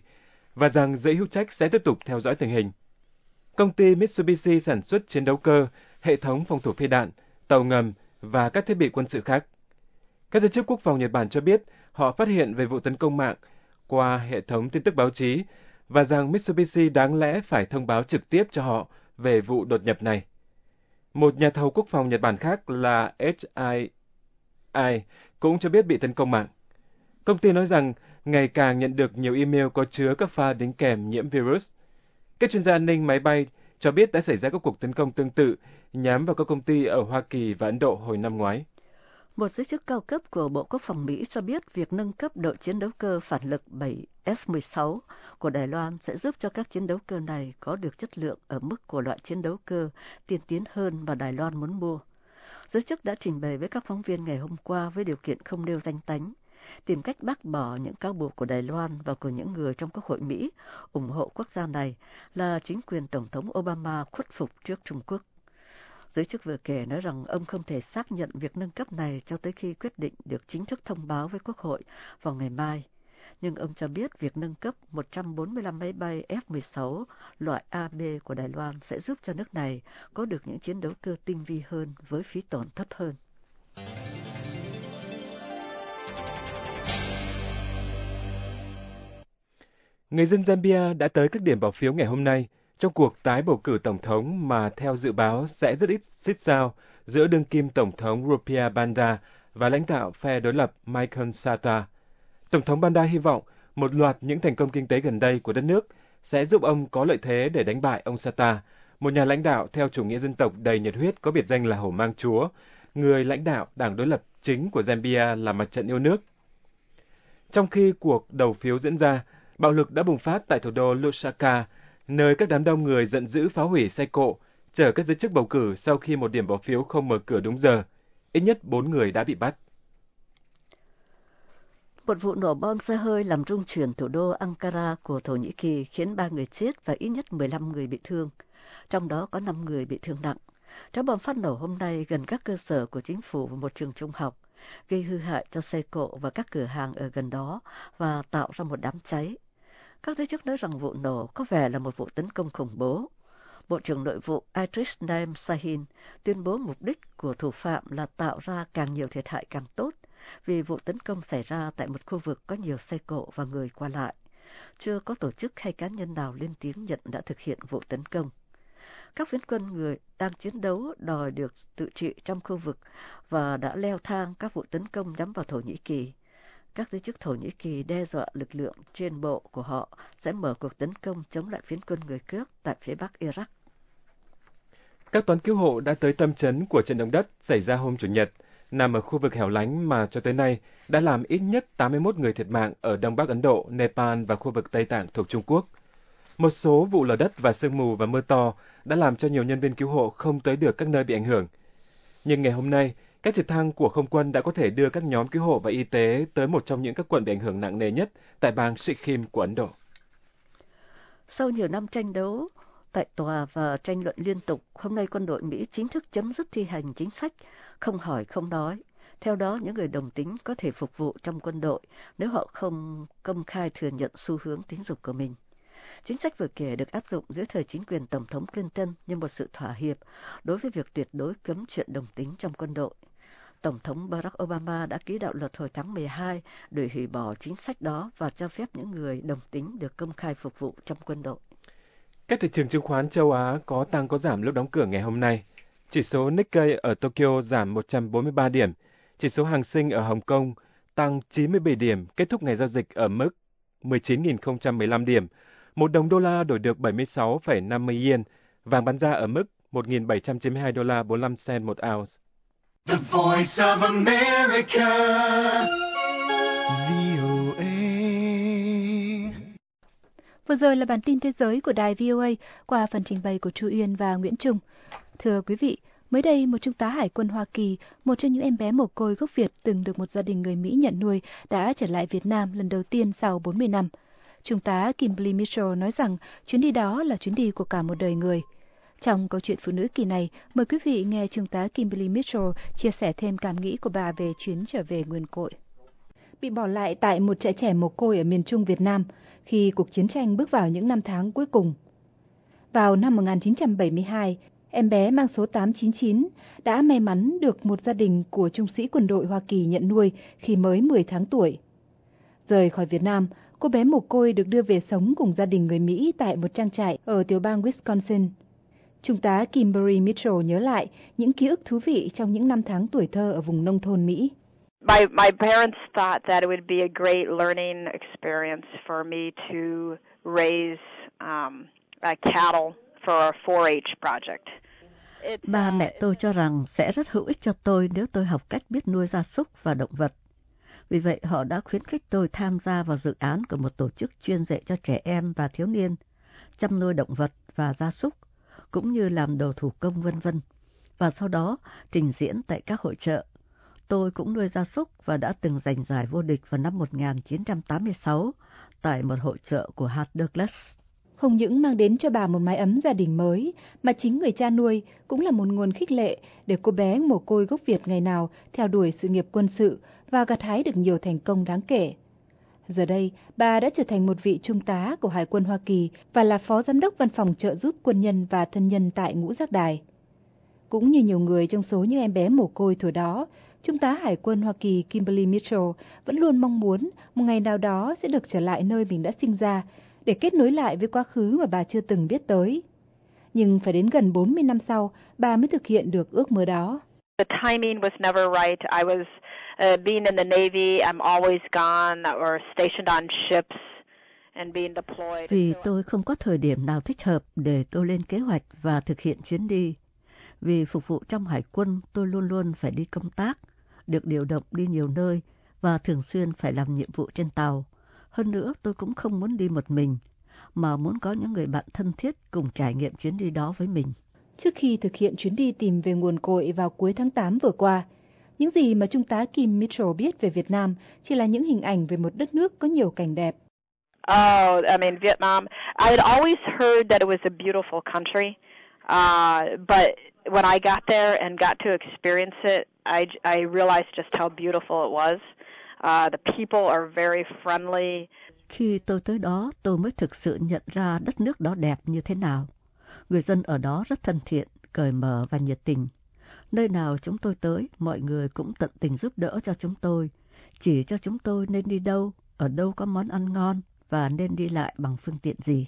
và rằng giới hữu trách sẽ tiếp tục theo dõi tình hình. Công ty Mitsubishi sản xuất chiến đấu cơ, hệ thống phòng thủ phi đạn, tàu ngầm và các thiết bị quân sự khác. Các giới chức quốc phòng Nhật Bản cho biết họ phát hiện về vụ tấn công mạng qua hệ thống tin tức báo chí và rằng Mitsubishi đáng lẽ phải thông báo trực tiếp cho họ về vụ đột nhập này. Một nhà thầu quốc phòng Nhật Bản khác là HII cũng cho biết bị tấn công mạng. Công ty nói rằng ngày càng nhận được nhiều email có chứa các pha đính kèm nhiễm virus. Các chuyên gia an ninh máy bay cho biết đã xảy ra các cuộc tấn công tương tự nhắm vào các công ty ở Hoa Kỳ và Ấn Độ hồi năm ngoái. Một giới chức cao cấp của Bộ Quốc phòng Mỹ cho biết việc nâng cấp đội chiến đấu cơ phản lực 7 F-16 của Đài Loan sẽ giúp cho các chiến đấu cơ này có được chất lượng ở mức của loại chiến đấu cơ tiên tiến hơn mà Đài Loan muốn mua. Giới chức đã trình bày với các phóng viên ngày hôm qua với điều kiện không nêu danh tánh, tìm cách bác bỏ những cáo buộc của Đài Loan và của những người trong Quốc hội Mỹ ủng hộ quốc gia này là chính quyền Tổng thống Obama khuất phục trước Trung Quốc. Giới chức vừa kể nói rằng ông không thể xác nhận việc nâng cấp này cho tới khi quyết định được chính thức thông báo với Quốc hội vào ngày mai. Nhưng ông cho biết việc nâng cấp 145 máy bay F-16 loại AB của Đài Loan sẽ giúp cho nước này có được những chiến đấu cơ tinh vi hơn với phí tổn thấp hơn. Người dân Zambia đã tới các điểm bỏ phiếu ngày hôm nay trong cuộc tái bầu cử tổng thống mà theo dự báo sẽ rất ít xích sao giữa đương kim tổng thống Rupia Banda và lãnh đạo phe đối lập Michael Sata. Tổng thống Banda hy vọng một loạt những thành công kinh tế gần đây của đất nước sẽ giúp ông có lợi thế để đánh bại ông Sata, một nhà lãnh đạo theo chủ nghĩa dân tộc đầy nhiệt huyết có biệt danh là Hổ Mang Chúa, người lãnh đạo đảng đối lập chính của Zambia là Mặt trận yêu nước. Trong khi cuộc đầu phiếu diễn ra, bạo lực đã bùng phát tại thủ đô Lusaka, nơi các đám đông người giận dữ phá hủy xe cộ, chở các giới chức bầu cử sau khi một điểm bỏ phiếu không mở cửa đúng giờ. Ít nhất bốn người đã bị bắt. Một vụ nổ bom xe hơi làm rung chuyển thủ đô Ankara của Thổ Nhĩ Kỳ khiến ba người chết và ít nhất 15 người bị thương, trong đó có 5 người bị thương nặng. Trái bom phát nổ hôm nay gần các cơ sở của chính phủ và một trường trung học, gây hư hại cho xe cộ và các cửa hàng ở gần đó và tạo ra một đám cháy. Các giới chức nói rằng vụ nổ có vẻ là một vụ tấn công khủng bố. Bộ trưởng nội vụ Idris Naim Sahin tuyên bố mục đích của thủ phạm là tạo ra càng nhiều thiệt hại càng tốt vì vụ tấn công xảy ra tại một khu vực có nhiều xe cộ và người qua lại. Chưa có tổ chức hay cá nhân nào lên tiếng nhận đã thực hiện vụ tấn công. Các phiến quân người đang chiến đấu đòi được tự trị trong khu vực và đã leo thang các vụ tấn công nhắm vào Thổ Nhĩ Kỳ. Các giới chức Thổ Nhĩ Kỳ đe dọa lực lượng trên bộ của họ sẽ mở cuộc tấn công chống lại phiến quân người cướp tại phía bắc Iraq. Các toán cứu hộ đã tới tâm chấn của trận động đất xảy ra hôm Chủ nhật, nằm ở khu vực hẻo lánh mà cho tới nay đã làm ít nhất 81 người thiệt mạng ở Đông Bắc Ấn Độ, Nepal và khu vực Tây Tạng thuộc Trung Quốc. Một số vụ lở đất và sương mù và mưa to đã làm cho nhiều nhân viên cứu hộ không tới được các nơi bị ảnh hưởng. Nhưng ngày hôm nay, các trực thăng của không quân đã có thể đưa các nhóm cứu hộ và y tế tới một trong những các quận bị ảnh hưởng nặng nề nhất tại bang Sikkim của Ấn Độ. Sau nhiều năm tranh đấu tại tòa và tranh luận liên tục, hôm nay quân đội Mỹ chính thức chấm dứt thi hành chính sách không hỏi không nói. Theo đó, những người đồng tính có thể phục vụ trong quân đội nếu họ không công khai thừa nhận xu hướng tính dục của mình. Chính sách vừa kể được áp dụng dưới thời chính quyền Tổng thống Clinton như một sự thỏa hiệp đối với việc tuyệt đối cấm chuyện đồng tính trong quân đội. Tổng thống Barack Obama đã ký đạo luật hồi tháng 12 để hủy bỏ chính sách đó và cho phép những người đồng tính được công khai phục vụ trong quân đội. Các thị trường chứng khoán châu Á có tăng có giảm lúc đóng cửa ngày hôm nay. Chỉ số Nikkei ở Tokyo giảm 143 điểm, chỉ số Hang Seng ở Hồng Kông tăng 97 điểm, kết thúc ngày giao dịch ở mức 19.015 điểm. Một đồng đô la đổi được 76,50 yên. vàng bán ra ở mức 1.792 đô la 45 cent một ounce. The Voice of America. VOA. Vừa rồi là bản tin thế giới của đài VOA qua phần trình bày của Chu Uyên và Nguyễn Trung. Thưa quý vị, mới đây một trung tá hải quân Hoa Kỳ, một trong những em bé mồ côi gốc Việt từng được một gia đình người Mỹ nhận nuôi, đã trở lại Việt Nam lần đầu tiên sau 40 năm. Trung tá Kimberly Mitchell nói rằng chuyến đi đó là chuyến đi của cả một đời người. Trong câu chuyện phụ nữ kỳ này, mời quý vị nghe Trung tá Kimberly Mitchell chia sẻ thêm cảm nghĩ của bà về chuyến trở về nguồn cội. Bị bỏ lại tại một trại trẻ mồ côi ở miền Trung Việt Nam khi cuộc chiến tranh bước vào những năm tháng cuối cùng. Vào năm 1972, em bé mang số 899 đã may mắn được một gia đình của trung sĩ quân đội Hoa Kỳ nhận nuôi khi mới 10 tháng tuổi. Rời khỏi Việt Nam, cô bé mồ côi được đưa về sống cùng gia đình người Mỹ tại một trang trại ở tiểu bang Wisconsin. Trung tá Kimberly Mitchell nhớ lại những ký ức thú vị trong những năm tháng tuổi thơ ở vùng nông thôn Mỹ. My my parents thought that it would be a great learning experience for me to raise um, a cattle for a 4-H project. Ba mẹ tôi cho rằng sẽ rất hữu ích cho tôi nếu tôi học cách biết nuôi gia súc và động vật. Vì vậy họ đã khuyến khích tôi tham gia vào dự án của một tổ chức chuyên dạy cho trẻ em và thiếu niên, chăm nuôi động vật và gia súc, cũng như làm đồ thủ công vân vân. Và sau đó trình diễn tại các hội trợ. Tôi cũng nuôi gia súc và đã từng giành giải vô địch vào năm 1986 tại một hội trợ của hạt Douglas không những mang đến cho bà một mái ấm gia đình mới, mà chính người cha nuôi cũng là một nguồn khích lệ để cô bé mồ côi gốc Việt ngày nào theo đuổi sự nghiệp quân sự và gặt hái được nhiều thành công đáng kể. Giờ đây, bà đã trở thành một vị trung tá của Hải quân Hoa Kỳ và là phó giám đốc văn phòng trợ giúp quân nhân và thân nhân tại ngũ giác đài. Cũng như nhiều người trong số những em bé mồ côi tuổi đó, Trung tá Hải quân Hoa Kỳ Kimberly Mitchell vẫn luôn mong muốn một ngày nào đó sẽ được trở lại nơi mình đã sinh ra để kết nối lại với quá khứ mà bà chưa từng biết tới. Nhưng phải đến gần 40 năm sau, bà mới thực hiện được ước mơ đó. The timing was never right. I was uh, being in the Navy, I'm always gone or stationed on ships and being deployed. Vì tôi không có thời điểm nào thích hợp để tôi lên kế hoạch và thực hiện chuyến đi. Vì phục vụ trong hải quân, tôi luôn luôn phải đi công tác, được điều động đi nhiều nơi và thường xuyên phải làm nhiệm vụ trên tàu. Hơn nữa tôi cũng không muốn đi một mình, mà muốn có những người bạn thân thiết cùng trải nghiệm chuyến đi đó với mình. Trước khi thực hiện chuyến đi tìm về nguồn cội vào cuối tháng 8 vừa qua, những gì mà Trung tá Kim Mitchell biết về Việt Nam chỉ là những hình ảnh về một đất nước có nhiều cảnh đẹp. Oh, I mean Vietnam. I had always heard that it was a beautiful country, uh, but when I got there and got to experience it, I I realized just how beautiful it was. Uh, the people are very friendly. Khi tôi tới đó, tôi mới thực sự nhận ra đất nước đó đẹp như thế nào. Người dân ở đó rất thân thiện, cởi mở và nhiệt tình. Nơi nào chúng tôi tới, mọi người cũng tận tình giúp đỡ cho chúng tôi, chỉ cho chúng tôi nên đi đâu, ở đâu có món ăn ngon và nên đi lại bằng phương tiện gì.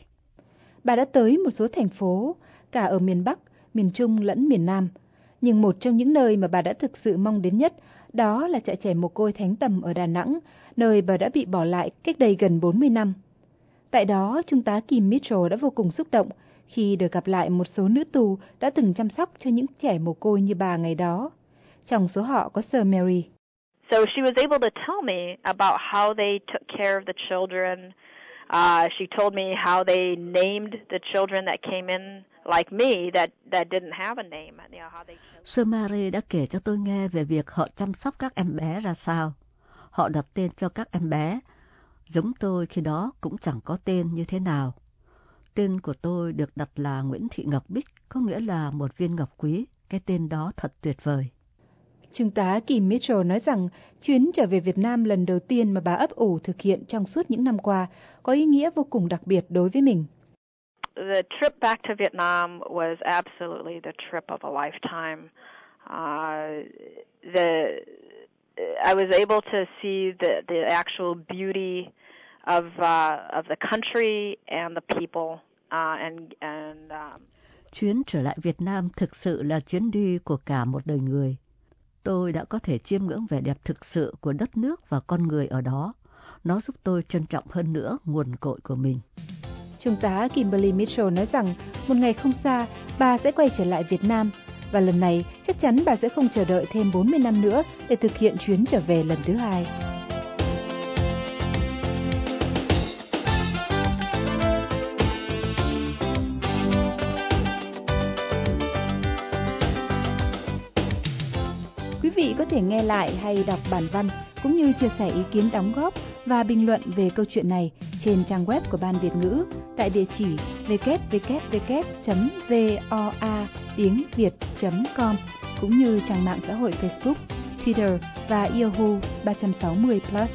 Bà đã tới một số thành phố, cả ở miền Bắc, miền Trung lẫn miền Nam. Nhưng một trong những nơi mà bà đã thực sự mong đến nhất đó là trại trẻ mồ côi Thánh Tầm ở Đà Nẵng, nơi bà đã bị bỏ lại cách đây gần 40 năm. Tại đó, Trung tá Kim Mitchell đã vô cùng xúc động khi được gặp lại một số nữ tù đã từng chăm sóc cho những trẻ mồ côi như bà ngày đó. Trong số họ có Sir Mary. So she was able to tell me about how they took care of the children. Uh, she told me how they named the children that came in like me that that didn't have a name. You know, how they Sir Mary đã kể cho tôi nghe về việc họ chăm sóc các em bé ra sao. Họ đặt tên cho các em bé. Giống tôi khi đó cũng chẳng có tên như thế nào. Tên của tôi được đặt là Nguyễn Thị Ngọc Bích, có nghĩa là một viên ngọc quý. Cái tên đó thật tuyệt vời. Trung tá Kim Mitchell nói rằng chuyến trở về Việt Nam lần đầu tiên mà bà ấp ủ thực hiện trong suốt những năm qua có ý nghĩa vô cùng đặc biệt đối với mình. The trip back to Vietnam was absolutely the trip of a lifetime. Uh, the I was able to see the the actual beauty of uh, of the country and the people and and um, Chuyến trở lại Việt Nam thực sự là chuyến đi của cả một đời người. Tôi đã có thể chiêm ngưỡng vẻ đẹp thực sự của đất nước và con người ở đó. Nó giúp tôi trân trọng hơn nữa nguồn cội của mình. Trung tá Kimberly Mitchell nói rằng một ngày không xa, bà sẽ quay trở lại Việt Nam và lần này chắc chắn bà sẽ không chờ đợi thêm 40 năm nữa để thực hiện chuyến trở về lần thứ hai. Vị có thể nghe lại hay đọc bản văn cũng như chia sẻ ý kiến đóng góp và bình luận về câu chuyện này trên trang web của Ban Việt ngữ tại địa chỉ www.voa tiếng Việt.com cũng như trang mạng xã hội Facebook, Twitter và Yahoo 360 Plus.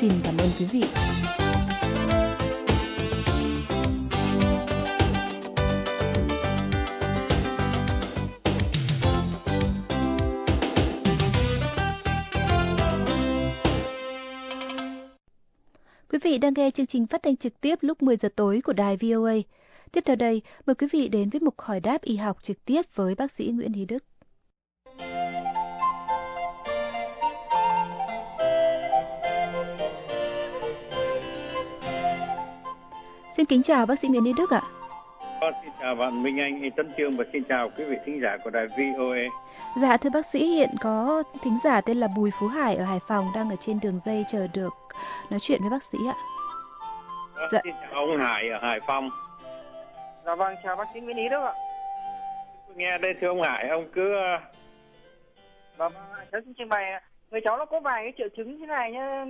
Xin cảm ơn quý vị. Vị đang nghe chương trình phát thanh trực tiếp lúc 10 giờ tối của đài VOA. Tiếp theo đây, mời quý vị đến với mục hỏi đáp y học trực tiếp với bác sĩ Nguyễn Hí Đức. Xin kính chào bác sĩ Nguyễn Hí Đức ạ. Vâng, xin chào bạn Minh Anh, Tân Trương và xin chào quý vị thính giả của đài VOA. Dạ thưa bác sĩ, hiện có thính giả tên là Bùi Phú Hải ở Hải Phòng đang ở trên đường dây chờ được nói chuyện với bác sĩ ạ. Vâng, dạ. Xin chào ông Hải ở Hải Phòng. Dạ vâng, chào bác sĩ Nguyễn Ý Đức ạ. Nghe đây thưa ông Hải, ông cứ... Dạ vâng, cháu xin trình bày, người cháu nó có vài cái triệu chứng thế này nhá,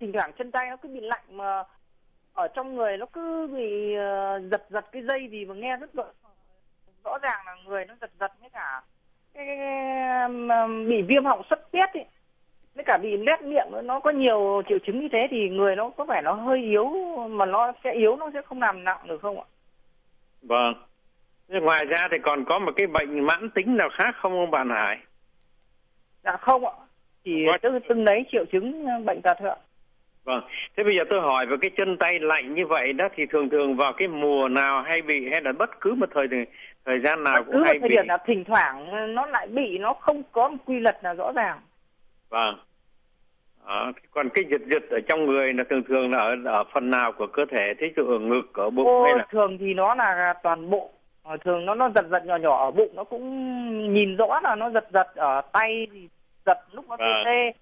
thỉnh thoảng chân tay nó cứ bị lạnh mà ở trong người nó cứ bị uh, giật giật cái dây gì mà nghe rất rõ rõ ràng là người nó giật giật với cả cái, cái, cái bị viêm họng xuất tiết ấy với cả bị lét miệng nó có nhiều triệu chứng như thế thì người nó có vẻ nó hơi yếu mà nó sẽ yếu nó sẽ không làm nặng được không ạ? Vâng. Ngoài ra thì còn có một cái bệnh mãn tính nào khác không ông bạn Hải? Dạ không ạ. Chỉ từng, từng đấy triệu chứng bệnh tật thôi ạ. Vâng. Thế bây giờ tôi hỏi về cái chân tay lạnh như vậy đó thì thường thường vào cái mùa nào hay bị hay là bất cứ một thời thời gian nào bất cũng hay thời bị. điểm là thỉnh thoảng nó lại bị nó không có một quy luật nào rõ ràng. Vâng. À, còn cái giật giật ở trong người là thường thường là ở, ở phần nào của cơ thể, thí dụ ở ngực, ở bụng Ô, hay là thường thì nó là toàn bộ. À, thường nó nó giật giật nhỏ nhỏ ở bụng nó cũng nhìn rõ là nó giật giật ở tay thì giật lúc nó tê Vâng. tê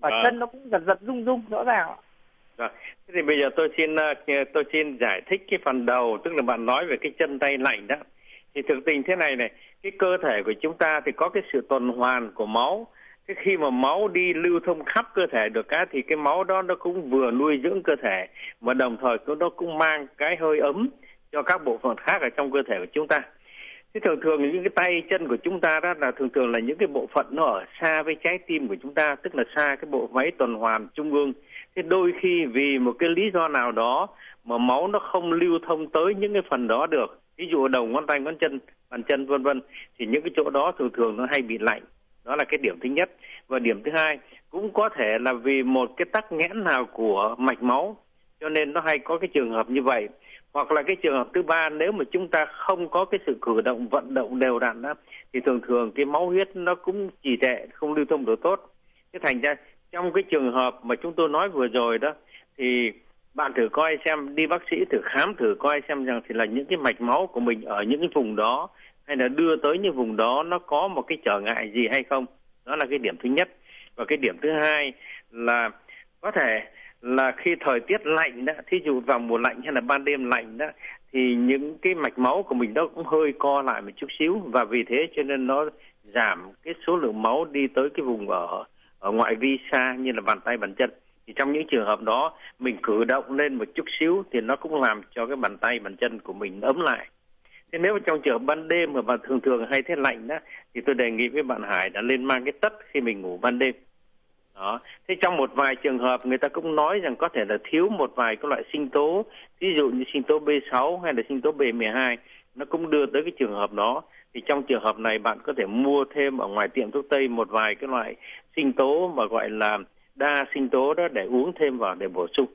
ở Vâng. chân nó cũng giật giật rung rung rõ ràng ạ. Rồi. Thế thì bây giờ tôi xin ờ, tôi xin giải thích cái phần đầu tức là bạn nói về cái chân tay lạnh đó. Thì thực tình thế này này, cái cơ thể của chúng ta thì có cái sự tuần hoàn của máu. Thế khi mà máu đi lưu thông khắp cơ thể được cái thì cái máu đó nó cũng vừa nuôi dưỡng cơ thể mà đồng thời nó cũng mang cái hơi ấm cho các bộ phận khác ở trong cơ thể của chúng ta. Thế thường thường những cái tay chân của chúng ta đó là thường thường là những cái bộ phận nó ở xa với trái tim của chúng ta, tức là xa cái bộ máy tuần hoàn trung ương. Thế đôi khi vì một cái lý do nào đó mà máu nó không lưu thông tới những cái phần đó được. Ví dụ đầu ngón tay ngón chân bàn chân vân vân thì những cái chỗ đó thường thường nó hay bị lạnh đó là cái điểm thứ nhất. Và điểm thứ hai, cũng có thể là vì một cái tắc nghẽn nào của mạch máu, cho nên nó hay có cái trường hợp như vậy. Hoặc là cái trường hợp thứ ba, nếu mà chúng ta không có cái sự cử động, vận động đều đặn đó thì thường thường cái máu huyết nó cũng trì trệ không lưu thông được tốt. Thế thành ra, trong cái trường hợp mà chúng tôi nói vừa rồi đó, thì bạn thử coi xem, đi bác sĩ thử khám thử coi xem rằng thì là những cái mạch máu của mình ở những cái vùng đó hay là đưa tới những vùng đó nó có một cái trở ngại gì hay không? Đó là cái điểm thứ nhất. Và cái điểm thứ hai là có thể là khi thời tiết lạnh đó, thí dụ vào mùa lạnh hay là ban đêm lạnh đó, thì những cái mạch máu của mình nó cũng hơi co lại một chút xíu. Và vì thế cho nên nó giảm cái số lượng máu đi tới cái vùng ở ở ngoại vi xa như là bàn tay, bàn chân. Thì trong những trường hợp đó, mình cử động lên một chút xíu thì nó cũng làm cho cái bàn tay, bàn chân của mình ấm lại thế nếu trong trường ban đêm mà bạn thường thường hay thế lạnh đó thì tôi đề nghị với bạn Hải đã lên mang cái tất khi mình ngủ ban đêm. Đó. Thế trong một vài trường hợp người ta cũng nói rằng có thể là thiếu một vài các loại sinh tố, ví dụ như sinh tố B6 hay là sinh tố B12 nó cũng đưa tới cái trường hợp đó. Thì trong trường hợp này bạn có thể mua thêm ở ngoài tiệm thuốc tây một vài cái loại sinh tố mà gọi là đa sinh tố đó để uống thêm vào để bổ sung.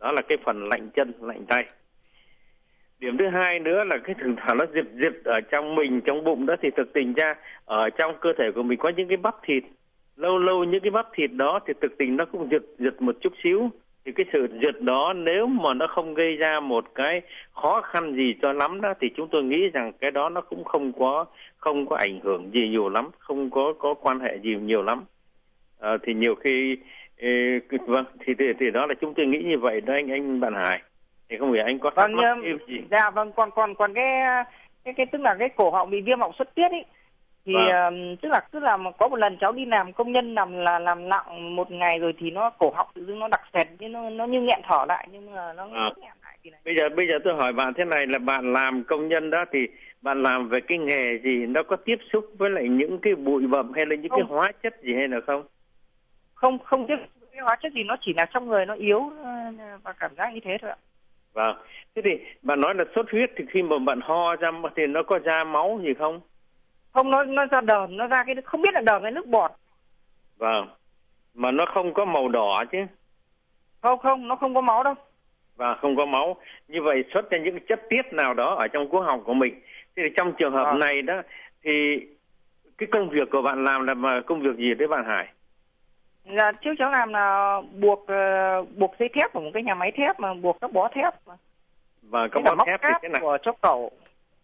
Đó là cái phần lạnh chân, lạnh tay điểm thứ hai nữa là cái thường thảo nó diệt diệt ở trong mình trong bụng đó thì thực tình ra ở trong cơ thể của mình có những cái bắp thịt. Lâu lâu những cái bắp thịt đó thì thực tình nó cũng giật giật một chút xíu. Thì cái sự giật đó nếu mà nó không gây ra một cái khó khăn gì cho lắm đó thì chúng tôi nghĩ rằng cái đó nó cũng không có không có ảnh hưởng gì nhiều lắm không có có quan hệ gì nhiều lắm. À, thì nhiều khi ê, [laughs] vâng thì, thì thì đó là chúng tôi nghĩ như vậy đó anh anh bạn Hải thì không biết anh có thắc vâng, mắc gì dạ vâng còn còn còn cái cái cái tức là cái cổ họng bị viêm họng xuất tiết ấy thì Vâng. uh, tức là tức là có một lần cháu đi làm công nhân làm là làm nặng một ngày rồi thì nó cổ họng tự dưng nó đặc sệt nhưng nó nó như nghẹn thở lại nhưng mà nó À. nghẹn lại thì này bây giờ bây giờ tôi hỏi bạn thế này là bạn làm công nhân đó thì bạn làm về cái nghề gì nó có tiếp xúc với lại những cái bụi bặm hay là những cái Không. hóa chất gì hay là không không không biết cái hóa chất gì nó chỉ là trong người nó yếu và cảm giác như thế thôi ạ vâng. Thế thì bạn nói là sốt huyết thì khi mà bạn ho ra thì nó có ra máu gì không? Không nó nó ra đờm nó ra cái không biết là đờm cái nước bọt. Vâng. Mà nó không có màu đỏ chứ? Không không nó không có máu đâu. Và không có máu. Như vậy xuất ra những chất tiết nào đó ở trong cuống họng của mình. Thế thì trong trường hợp Vâng. này đó thì cái công việc của bạn làm là mà công việc gì đấy bạn Hải là trước cháu làm là buộc ờ, buộc dây thép của một cái nhà máy thép mà buộc các bó thép mà. và là bó thép thì thế này của cho cẩu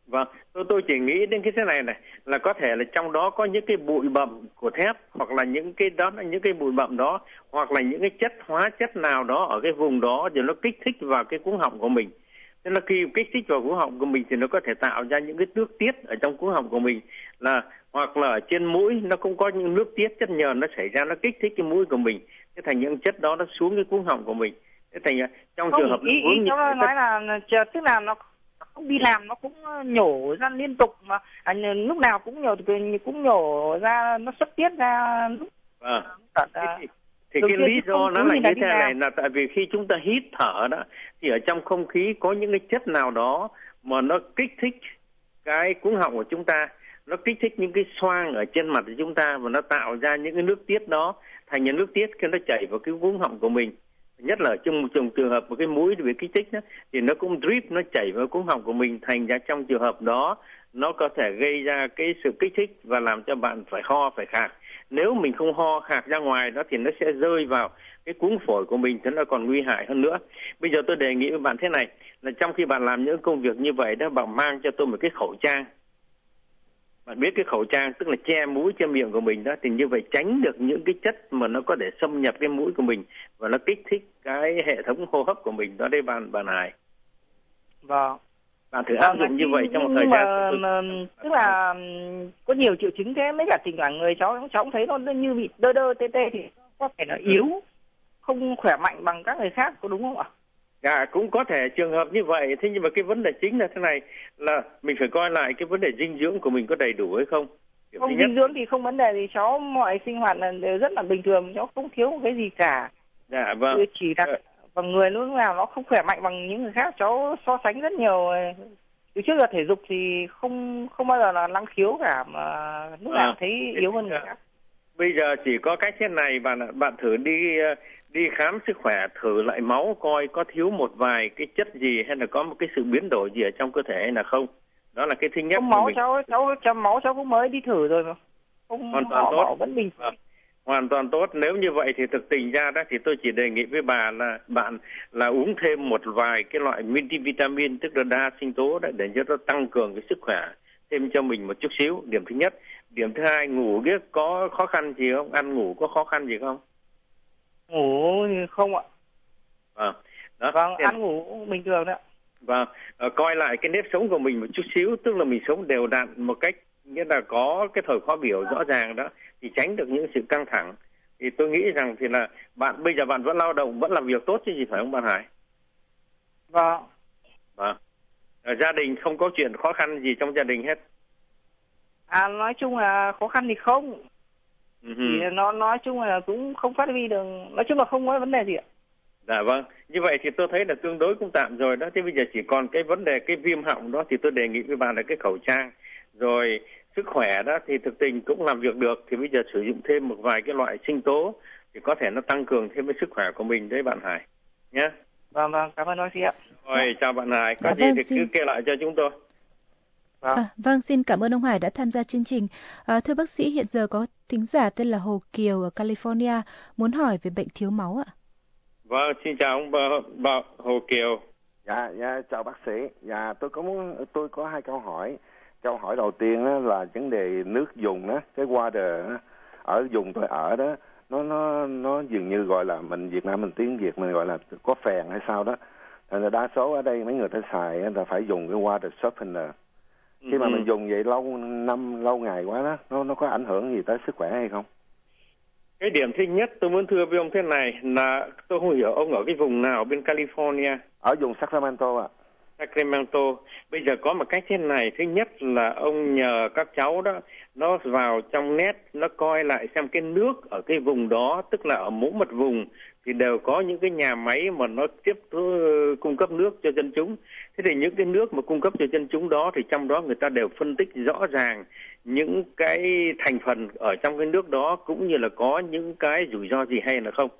Vâng, tôi tôi chỉ nghĩ đến cái thế này này là có thể là trong đó có những cái bụi bặm của thép hoặc là những cái đó những cái bụi bặm đó hoặc là những cái chất hóa chất nào đó ở cái vùng đó thì nó kích thích vào cái cuống họng của mình. Thế là khi kích thích vào cuống họng của mình thì nó có thể tạo ra những cái nước tiết ở trong cuống họng của mình là hoặc là ở trên mũi nó cũng có những nước tiết chất nhờn nó xảy ra nó kích thích cái mũi của mình. Thế thành những chất đó nó xuống cái cuống họng của mình. Thế thành ra trong trường hợp không ý, uống ý những nói là chờ tức là nó không đi làm nó cũng nhổ ra liên tục mà à, lúc nào cũng nhổ cũng nhổ ra nó xuất tiết ra lúc Vâng. cả Thế thì, cái lý do không nó là như là thế này là tại vì khi chúng ta hít thở đó thì ở trong không khí có những cái chất nào đó mà nó kích thích cái cuống họng của chúng ta nó kích thích những cái xoang ở trên mặt của chúng ta và nó tạo ra những cái nước tiết đó thành những nước tiết khi nó chảy vào cái cuống họng của mình. Nhất là trong một trường trường hợp một cái mũi bị kích thích đó, thì nó cũng drip nó chảy vào cuống họng của mình thành ra trong trường hợp đó nó có thể gây ra cái sự kích thích và làm cho bạn phải ho phải khạc. Nếu mình không ho khạc ra ngoài đó thì nó sẽ rơi vào cái cuống phổi của mình thì nó còn nguy hại hơn nữa. Bây giờ tôi đề nghị với bạn thế này là trong khi bạn làm những công việc như vậy đó bạn mang cho tôi một cái khẩu trang bạn biết cái khẩu trang tức là che mũi che miệng của mình đó thì như vậy tránh được những cái chất mà nó có thể xâm nhập cái mũi của mình và nó kích thích cái hệ thống hô hấp của mình. Đó đây bạn bạn Hải. Vâng. Bạn thử Vâng, áp dụng như vậy trong một thời gian mà, tức là có nhiều triệu chứng thế mấy cả thỉnh thoảng người cháu cháu cũng thấy nó như bị đơ đơ tê tê thì có thể là yếu không khỏe mạnh bằng các người khác có đúng không ạ Dạ cũng có thể trường hợp như vậy. Thế nhưng mà cái vấn đề chính là thế này là mình phải coi lại cái vấn đề dinh dưỡng của mình có đầy đủ hay không? Điểm không dinh dưỡng thì không vấn đề gì. Cháu mọi sinh hoạt là đều rất là bình thường. Cháu không thiếu một cái gì cả. Dạ vâng. Tôi chỉ là bằng người lúc nào nó không khỏe mạnh bằng những người khác. Cháu so sánh rất nhiều. Từ trước là thể dục thì không không bao giờ là năng khiếu cả mà lúc nào À, thấy yếu hơn người khác. Bây giờ chỉ có cách thế này bạn bạn thử đi ờ, đi khám sức khỏe thử lại máu coi có thiếu một vài cái chất gì hay là có một cái sự biến đổi gì ở trong cơ thể hay là không. Đó là cái thứ nhất không máu mình- cháu cháu cho máu cháu cũng mới đi thử rồi mà. Không hoàn toàn tốt. vẫn bình Vâng. hoàn toàn tốt. Nếu như vậy thì thực tình ra đó thì tôi chỉ đề nghị với bà là bạn là uống thêm một vài cái loại multivitamin tức là đa sinh tố đó để cho nó tăng cường cái sức khỏe thêm cho mình một chút xíu. Điểm thứ nhất. Điểm thứ hai ngủ biết có khó khăn gì không? Ăn ngủ có khó khăn gì không ngủ thì không ạ. Vâng. Đó vâng Thế- ăn ngủ bình thường đấy ạ. Và ờ, coi lại cái nếp sống của mình một chút xíu tức là mình sống đều đặn một cách nghĩa là có cái thời khóa biểu rõ ràng đó thì tránh được những sự căng thẳng. Thì tôi nghĩ rằng thì là bạn bây giờ bạn vẫn lao động vẫn làm việc tốt chứ gì phải không bạn Hải? Vâng. Vâng. Ờ, gia đình không có chuyện khó khăn gì trong gia đình hết? À nói chung là khó khăn thì không thì nó nói chung là cũng không phát huy được nói chung là không có vấn đề gì ạ Dạ vâng, như vậy thì tôi thấy là tương đối cũng tạm rồi đó. Thế bây giờ chỉ còn cái vấn đề cái viêm họng đó thì tôi đề nghị với bạn là cái khẩu trang. Rồi sức khỏe đó thì thực tình cũng làm việc được thì bây giờ sử dụng thêm một vài cái loại sinh tố thì có thể nó tăng cường thêm cái sức khỏe của mình đấy bạn Hải. Nhé. vâng vâng cảm ơn bác sĩ ạ Rồi chào bạn Hải, có Dạ gì vâng, thì xin- cứ kêu lại cho chúng tôi. À, vâng, xin cảm ơn ông Hải đã tham gia chương trình. À, thưa bác sĩ, hiện giờ có thính giả tên là Hồ Kiều ở California muốn hỏi về bệnh thiếu máu ạ. Vâng, xin chào ông bà, bà Hồ Kiều. Dạ, dạ, chào bác sĩ. Dạ, tôi có muốn tôi có hai câu hỏi. Câu hỏi đầu tiên á, là vấn đề nước dùng đó, cái water á, ở vùng tôi ở đó, nó nó nó dường như gọi là mình Việt Nam mình tiếng Việt mình gọi là có phèn hay sao đó. Thành ra đa số ở đây mấy người ta xài á, là phải dùng cái water softener. Khi mà Ừ. mình dùng vậy lâu năm lâu ngày quá đó, nó nó có ảnh hưởng gì tới sức khỏe hay không? Cái điểm thứ nhất tôi muốn thưa với ông thế này là tôi không hiểu ông ở cái vùng nào bên California. Ở vùng Sacramento ạ. Sacramento bây giờ có một cách thế này thứ nhất là ông nhờ các cháu đó nó vào trong net nó coi lại xem cái nước ở cái vùng đó tức là ở mỗi một vùng thì đều có những cái nhà máy mà nó tiếp cung cấp nước cho dân chúng. Thế thì những cái nước mà cung cấp cho dân chúng đó thì trong đó người ta đều phân tích rõ ràng những cái thành phần ở trong cái nước đó cũng như là có những cái rủi ro gì hay là không.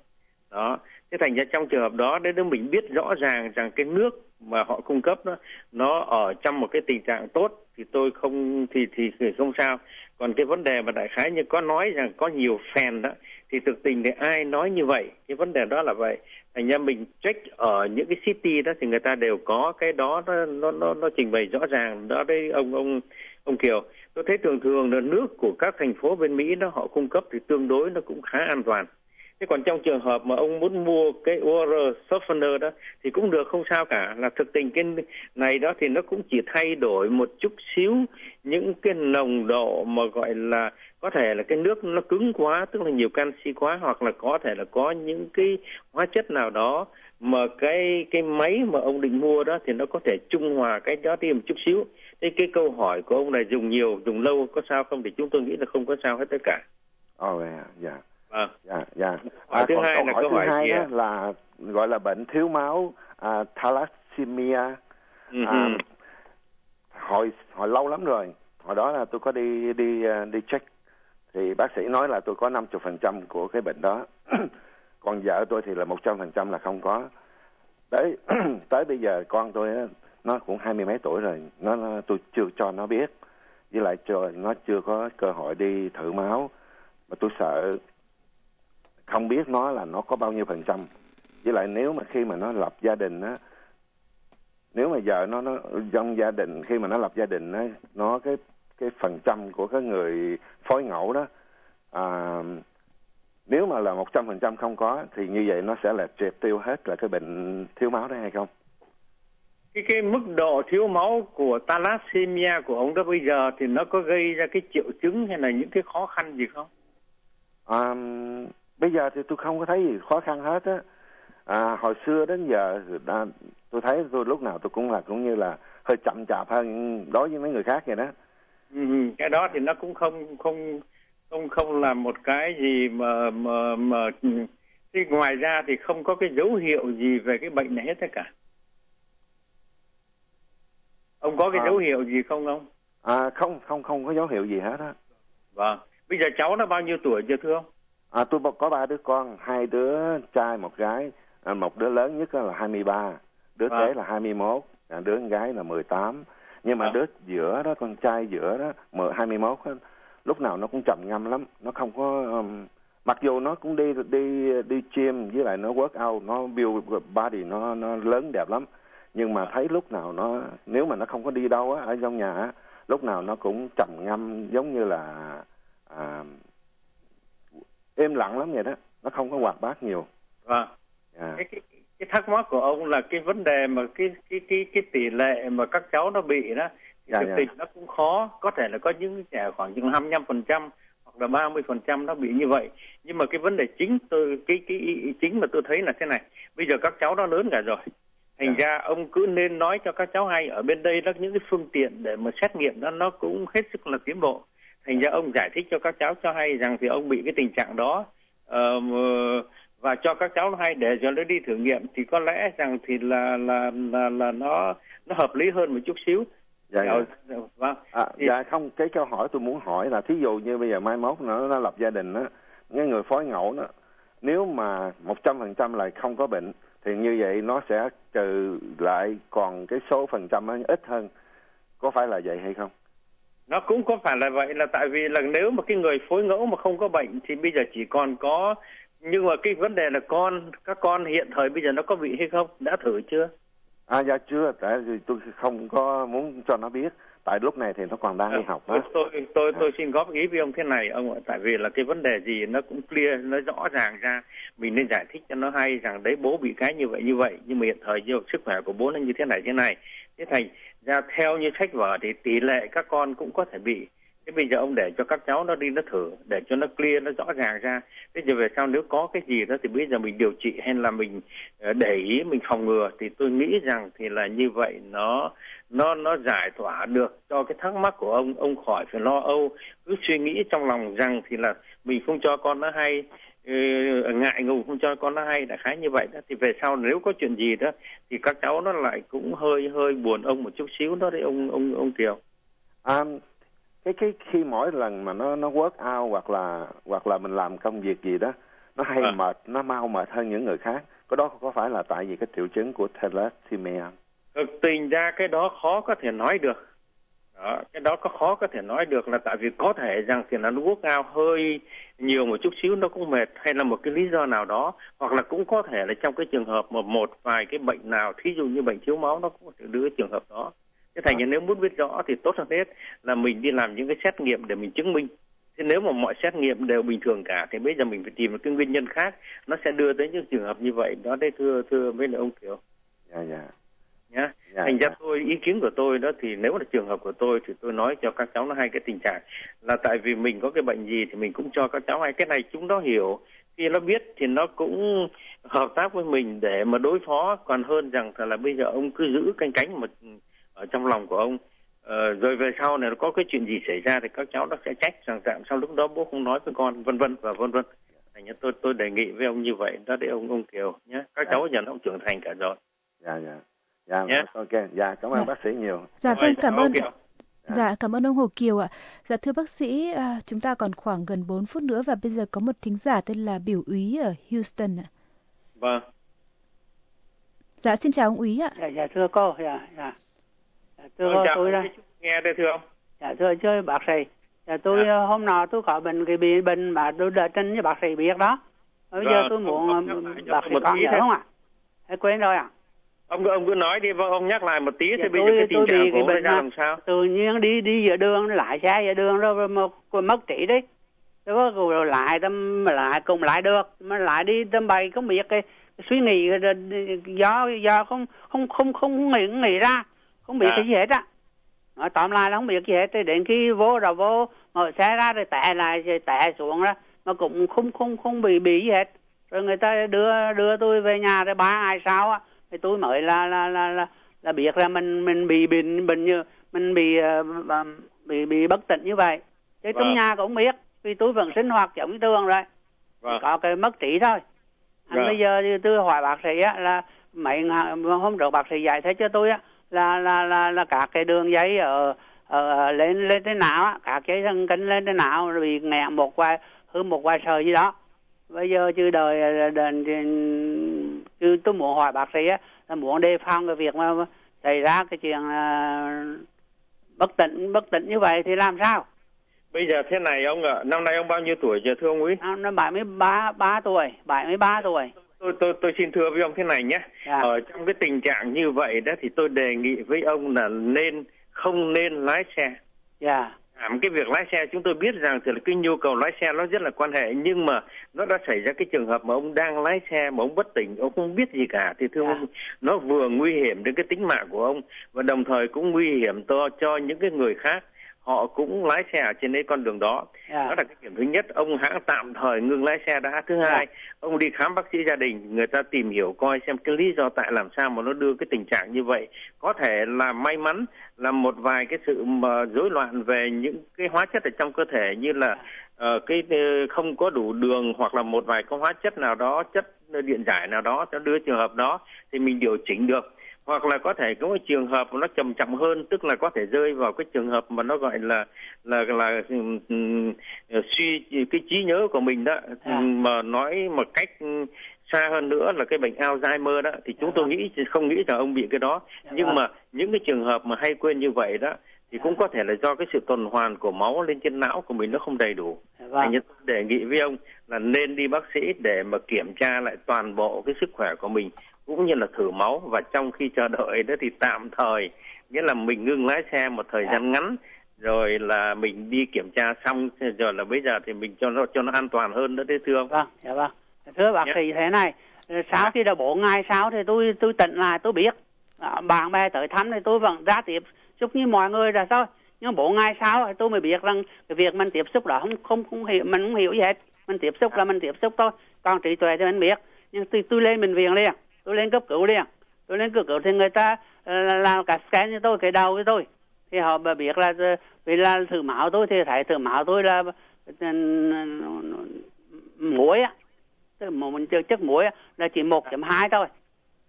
Đó. Thế thành ra trong trường hợp đó nếu mình biết rõ ràng rằng cái nước mà họ cung cấp đó nó ở trong một cái tình trạng tốt thì tôi không thì thì, thì không sao. Còn cái vấn đề mà đại khái như có nói rằng có nhiều phèn đó thì thực tình thì ai nói như vậy? Cái vấn đề đó là vậy. Thành ra mình check ở những cái city đó thì người ta đều có cái đó nó nó nó, nó trình bày rõ ràng. Đó đấy ông ông ông Kiều. Tôi thấy thường thường là nước của các thành phố bên Mỹ đó họ cung cấp thì tương đối nó cũng khá an toàn thế còn trong trường hợp mà ông muốn mua cái water softener đó thì cũng được không sao cả. Là thực tình cái này đó thì nó cũng chỉ thay đổi một chút xíu những cái nồng độ mà gọi là có thể là cái nước nó cứng quá tức là nhiều canxi quá hoặc là có thể là có những cái hóa chất nào đó mà cái cái máy mà ông định mua đó thì nó có thể trung hòa cái đó đi một chút xíu. Thế cái câu hỏi của ông này dùng nhiều dùng lâu có sao không? Thì chúng tôi nghĩ là không có sao hết tất cả. Ồ, yeah, dạ. Vâng. Dạ, dạ. Hỏi thứ còn hai câu là hỏi câu thứ hỏi hai gì đó là gọi là bệnh thiếu máu à, thalassemia. Ừ À, hồi hồi lâu lắm rồi. Hồi đó là tôi có đi đi à, đi check thì bác sĩ nói là tôi có 50% của cái bệnh đó. [clears throat] Còn vợ tôi thì là 100% là không có. Tới [clears throat] tới bây giờ con tôi nó cũng hai mươi mấy tuổi rồi, nó, nó tôi chưa cho nó biết. Với lại cho nó chưa có cơ hội đi thử máu mà tôi sợ không biết nó là nó có bao nhiêu phần trăm với lại nếu mà khi mà nó lập gia đình á nếu mà vợ nó nó trong gia đình khi mà nó lập gia đình á nó cái cái phần trăm của cái người phối ngẫu đó à, nếu mà là một trăm phần trăm không có thì như vậy nó sẽ là triệt tiêu hết là cái bệnh thiếu máu đó hay không cái cái mức độ thiếu máu của thalassemia của ông đó bây giờ thì nó có gây ra cái triệu chứng hay là những cái khó khăn gì không? À, bây giờ thì tôi không có thấy gì khó khăn hết á. À, hồi xưa đến giờ đã, tôi thấy tôi lúc nào tôi cũng là cũng như là hơi chậm chạp hơn đối với mấy người khác vậy đó. Ừ, cái đó thì nó cũng không không không không là một cái gì mà mà mà thì ngoài ra thì không có cái dấu hiệu gì về cái bệnh này hết tất cả. ông có cái À. dấu hiệu gì không ông À không, không không có dấu hiệu gì hết á. vâng bây giờ cháu nó bao nhiêu tuổi chưa thưa ông À tôi có ba đứa con, hai đứa trai một gái, à, một đứa lớn nhất là 23, đứa Vâng. kế là 21, à, đứa con gái là 18. Nhưng mà Vâng. đứa giữa đó, con trai giữa đó, mười 21 á, lúc nào nó cũng trầm ngâm lắm, nó không có um, mặc dù nó cũng đi đi đi gym với lại nó work out, nó build body nó nó lớn đẹp lắm. Nhưng mà thấy lúc nào nó nếu mà nó không có đi đâu á ở trong nhà á, lúc nào nó cũng trầm ngâm giống như là à, êm lặng lắm vậy đó. Nó không có hoạt bát nhiều. Vâng. À, cái, cái cái thắc mắc của ông là cái vấn đề mà cái cái cái cái tỷ lệ mà các cháu nó bị đó Dạ, thực dạ. tình nó cũng khó. Có thể là có những trẻ khoảng chừng 25 phần trăm hoặc là 30 phần trăm nó bị như vậy. Nhưng mà cái vấn đề chính tôi cái cái ý- chính mà tôi thấy là thế này. Bây giờ các cháu nó lớn cả rồi. Thành Dạ. ra ông cứ nên nói cho các cháu hay ở bên đây đó những cái phương tiện để mà xét nghiệm đó nó cũng hết sức là tiến bộ thành ra ông giải thích cho các cháu cho hay rằng thì ông bị cái tình trạng đó. Ờ, mà- và cho các cháu nó hay để cho nó đi thử nghiệm thì có lẽ rằng thì là là là, là nó nó hợp lý hơn một chút xíu. Dạ, dạ. Dạ, vâng. À, dạ không cái câu hỏi tôi muốn hỏi là thí dụ như bây giờ mai mốt nó, nó lập gia đình á cái người phối ngẫu đó nếu mà một trăm phần trăm là không có bệnh thì như vậy nó sẽ trừ lại còn cái số phần trăm ít hơn có phải là vậy hay không nó cũng có phải là vậy là tại vì là nếu mà cái người phối ngẫu mà không có bệnh thì bây giờ chỉ còn có nhưng mà cái vấn đề là con các con hiện thời bây giờ nó có bị hay không? Đã thử chưa? À dạ chưa. Tại vì tôi không có muốn cho nó biết. Tại lúc này thì nó còn đang đi học tôi đó tôi tôi, tôi xin góp ý với ông thế này ông ạ. Tại vì là cái vấn đề gì nó cũng clear nó rõ ràng ra. Mình nên giải thích cho nó hay rằng đấy bố bị cái như vậy như vậy. Nhưng mà hiện thời do sức khỏe của bố nó như thế này thế này thế thành ra theo như sách vở thì tỷ lệ các con cũng có thể bị. Thế bây giờ ông để cho các cháu nó đi nó thử, để cho nó clear, nó rõ ràng ra. Thế giờ về sau nếu có cái gì đó thì bây giờ mình điều trị hay là mình ờ, để ý, mình phòng ngừa thì tôi nghĩ rằng thì là như vậy nó nó nó giải tỏa được cho cái thắc mắc của ông. Ông khỏi phải lo âu, cứ suy nghĩ trong lòng rằng thì là mình không cho con nó hay ngại ngùng không cho con nó hay đại khái như vậy đó. Thì về sau nếu có chuyện gì đó thì các cháu nó lại cũng hơi hơi buồn ông một chút xíu đó đấy ông ông ông Kiều. À, cái cái khi mỗi lần mà nó nó work out hoặc là hoặc là mình làm công việc gì đó nó hay À. mệt nó mau mệt hơn những người khác. Có đó có phải là tại vì cái triệu chứng của thalassemia thực tình ra cái đó khó có thể nói được đó, cái đó có khó có thể nói được là tại vì có thể rằng là nó quốc cao hơi nhiều một chút xíu nó cũng mệt hay là một cái lý do nào đó hoặc là cũng có thể là trong cái trường hợp mà một vài cái bệnh nào thí dụ như bệnh thiếu máu nó cũng có thể đưa cái trường hợp đó. Thế thành ra nếu muốn biết rõ thì tốt hơn hết là mình đi làm những cái xét nghiệm để mình chứng minh. Thế nếu mà mọi xét nghiệm đều bình thường cả thì bây giờ mình phải tìm một cái nguyên nhân khác nó sẽ đưa tới những trường hợp như vậy. Đó đấy thưa thưa với lại ông Kiều. Dạ dạ nhá. Dạ, thành ra dạ. tôi ý kiến của tôi đó thì nếu là trường hợp của tôi thì tôi nói cho các cháu nó hay cái tình trạng. Là tại vì mình có cái bệnh gì thì mình cũng cho các cháu hay cái này chúng nó hiểu. Khi nó biết thì nó cũng hợp tác với mình để mà đối phó. Còn hơn rằng là bây giờ ông cứ giữ canh cánh mà ở trong lòng của ông. Ờ, rồi về sau này có cái chuyện gì xảy ra thì các cháu nó sẽ trách rằng tại sao lúc đó bố không nói với con vân vân và vân vân. Thành ra tôi tôi đề nghị với ông như vậy đó để ông ông Kiều nhé các cháu giờ nó cũng trưởng thành cả rồi. Dạ dạ dạ Nhé. ok dạ cảm ơn Dạ. bác sĩ nhiều Dạ Rồi, vâng, cảm ơn. Dạ, cảm ơn ông Hồ Kiều ạ. Dạ thưa bác sĩ, à, chúng ta còn khoảng gần 4 phút nữa và bây giờ có một thính giả tên là Biểu Úy ở Houston ạ. vâng Dạ xin chào ông Úy ạ. dạ dạ thưa cô dạ dạ dạ, thưa Vâng, cô chào tôi đây nghe đây thưa ông dạ thưa thưa bác sĩ dạ tôi ờ, hôm nọ tôi có bệnh cái bị bệnh mà tôi đã trình với bác sĩ biết đó bây giờ Vâng, tôi muốn ờ, bác sĩ nhớ thôi. không ạ hay quên rồi ạ ông cứ ông cứ nói đi vâng ông nhắc lại một tí Dạ, thì bây giờ tôi- cái tình tôi trạng của ông ra mà- làm sao? Tự nhiên đi đi giữa đường lại xe giữa đường rồi, rồi mất trí đấy. Rồi có rồi lại tâm lại cùng lại được. Mà lại đi tâm bày không biết cái, suy nghĩ do do không không không không nghĩ nghĩ ra. Không biết À. cái gì hết á. Nói tóm lại là không biết gì hết. Thế đến khi vô rồi vô mở xe ra rồi tè lại rồi tè xuống ra mà cũng không không không bị bị gì hết. Rồi người ta đưa đưa tôi về nhà rồi ba ngày sau á thì tôi mới là là là là, là biết là mình mình bị bệnh bệnh như mình bị b- bị bị bất tỉnh như vậy. Chứ trong Vâng. nhà cũng biết vì tôi vẫn sinh hoạt giống như thường rồi. Vâng. có cái mất trí thôi. Anh Vâng. bây giờ thì tôi hỏi bác sĩ á là mấy hôm trước bác sĩ giải thích cho tôi á là là là là các cái đường dây ở, ở lên lên tới não á các cái thần kinh lên tới não rồi bị nghẹn một vài hơn một vài sợi gì đó. Bây giờ chứ đời đền chứ tôi muốn hỏi bác sĩ á là muốn đề phòng cái việc mà xảy ra cái chuyện uh, bất tỉnh bất tỉnh như vậy thì làm sao? Bây giờ thế này ông ạ năm nay ông bao nhiêu tuổi giờ thưa ông ấy năm bảy mươi ba ba tuổi bảy mươi ba tuổi. Tôi tôi tôi xin thưa với ông thế này nhé. Dạ. ở trong cái tình trạng như vậy đó thì tôi đề nghị với ông là nên không nên lái xe. Dạ giảm cái việc lái xe, chúng tôi biết rằng thì là cái nhu cầu lái xe nó rất là quan hệ, nhưng mà nó đã xảy ra cái trường hợp mà ông đang lái xe mà ông bất tỉnh, ông không biết gì cả, thì thưa à. ông, nó vừa nguy hiểm đến cái tính mạng của ông và đồng thời cũng nguy hiểm to cho những cái người khác họ cũng lái xe ở trên đấy con đường đó. Dạ. đó là cái điểm thứ nhất ông hãng tạm thời ngừng lái xe đã. Thứ hai ông đi khám bác sĩ gia đình người ta tìm hiểu coi xem cái lý do tại làm sao mà nó đưa cái tình trạng như vậy. Có thể là may mắn là một vài cái sự mà rối loạn về những cái hóa chất ở trong cơ thể như là uh, cái uh, không có đủ đường hoặc là một vài cái hóa chất nào đó chất điện giải nào đó cho đưa trường hợp đó thì mình điều chỉnh được hoặc là có thể có cái trường hợp nó trầm trọng hơn tức là có thể rơi vào cái trường hợp mà nó gọi là là là suy cái trí nhớ của mình đó À. mà nói một cách xa hơn nữa là cái bệnh Alzheimer đó thì chúng tôi nghĩ không nghĩ rằng ông bị cái đó nhưng mà những cái trường hợp mà hay quên như vậy đó thì cũng có thể là do cái sự tuần hoàn của máu lên trên não của mình nó không đầy đủ. Vâng. Thành ra tôi đề nghị với ông là nên đi bác sĩ để mà kiểm tra lại toàn bộ cái sức khỏe của mình cũng như là thử máu. Và trong khi chờ đợi đó thì tạm thời nghĩa là mình ngưng lái xe một thời gian ngắn rồi là mình đi kiểm tra xong rồi là bây giờ thì mình cho nó cho nó an toàn hơn đó đấy thưa ông. Vâng, dạ vâng. Thưa bác sĩ thế này, sau khi đã bốn ngày sau thì tôi tôi tỉnh lại tôi biết. Bạn bè tới thăm thì tôi vẫn ra tiếp. Xúc như mọi người là thôi nhưng bốn ngày sau thì tôi mới biết rằng cái việc mình tiếp xúc đó không không không hiểu mình không hiểu gì hết. Mình tiếp xúc là mình tiếp xúc thôi. Còn trí tuệ thì mình biết. Nhưng tôi tôi lên bệnh viện liền tôi lên cấp cứu liền tôi lên cấp cứu thì người ta uh, làm cả scan cho tôi cái đầu với tôi. Thì họ biết là vì là thử máu tôi thì thấy thử máu tôi là uh, muối á. Tức mình chơi chất muối á, là chỉ 1.2 thôi.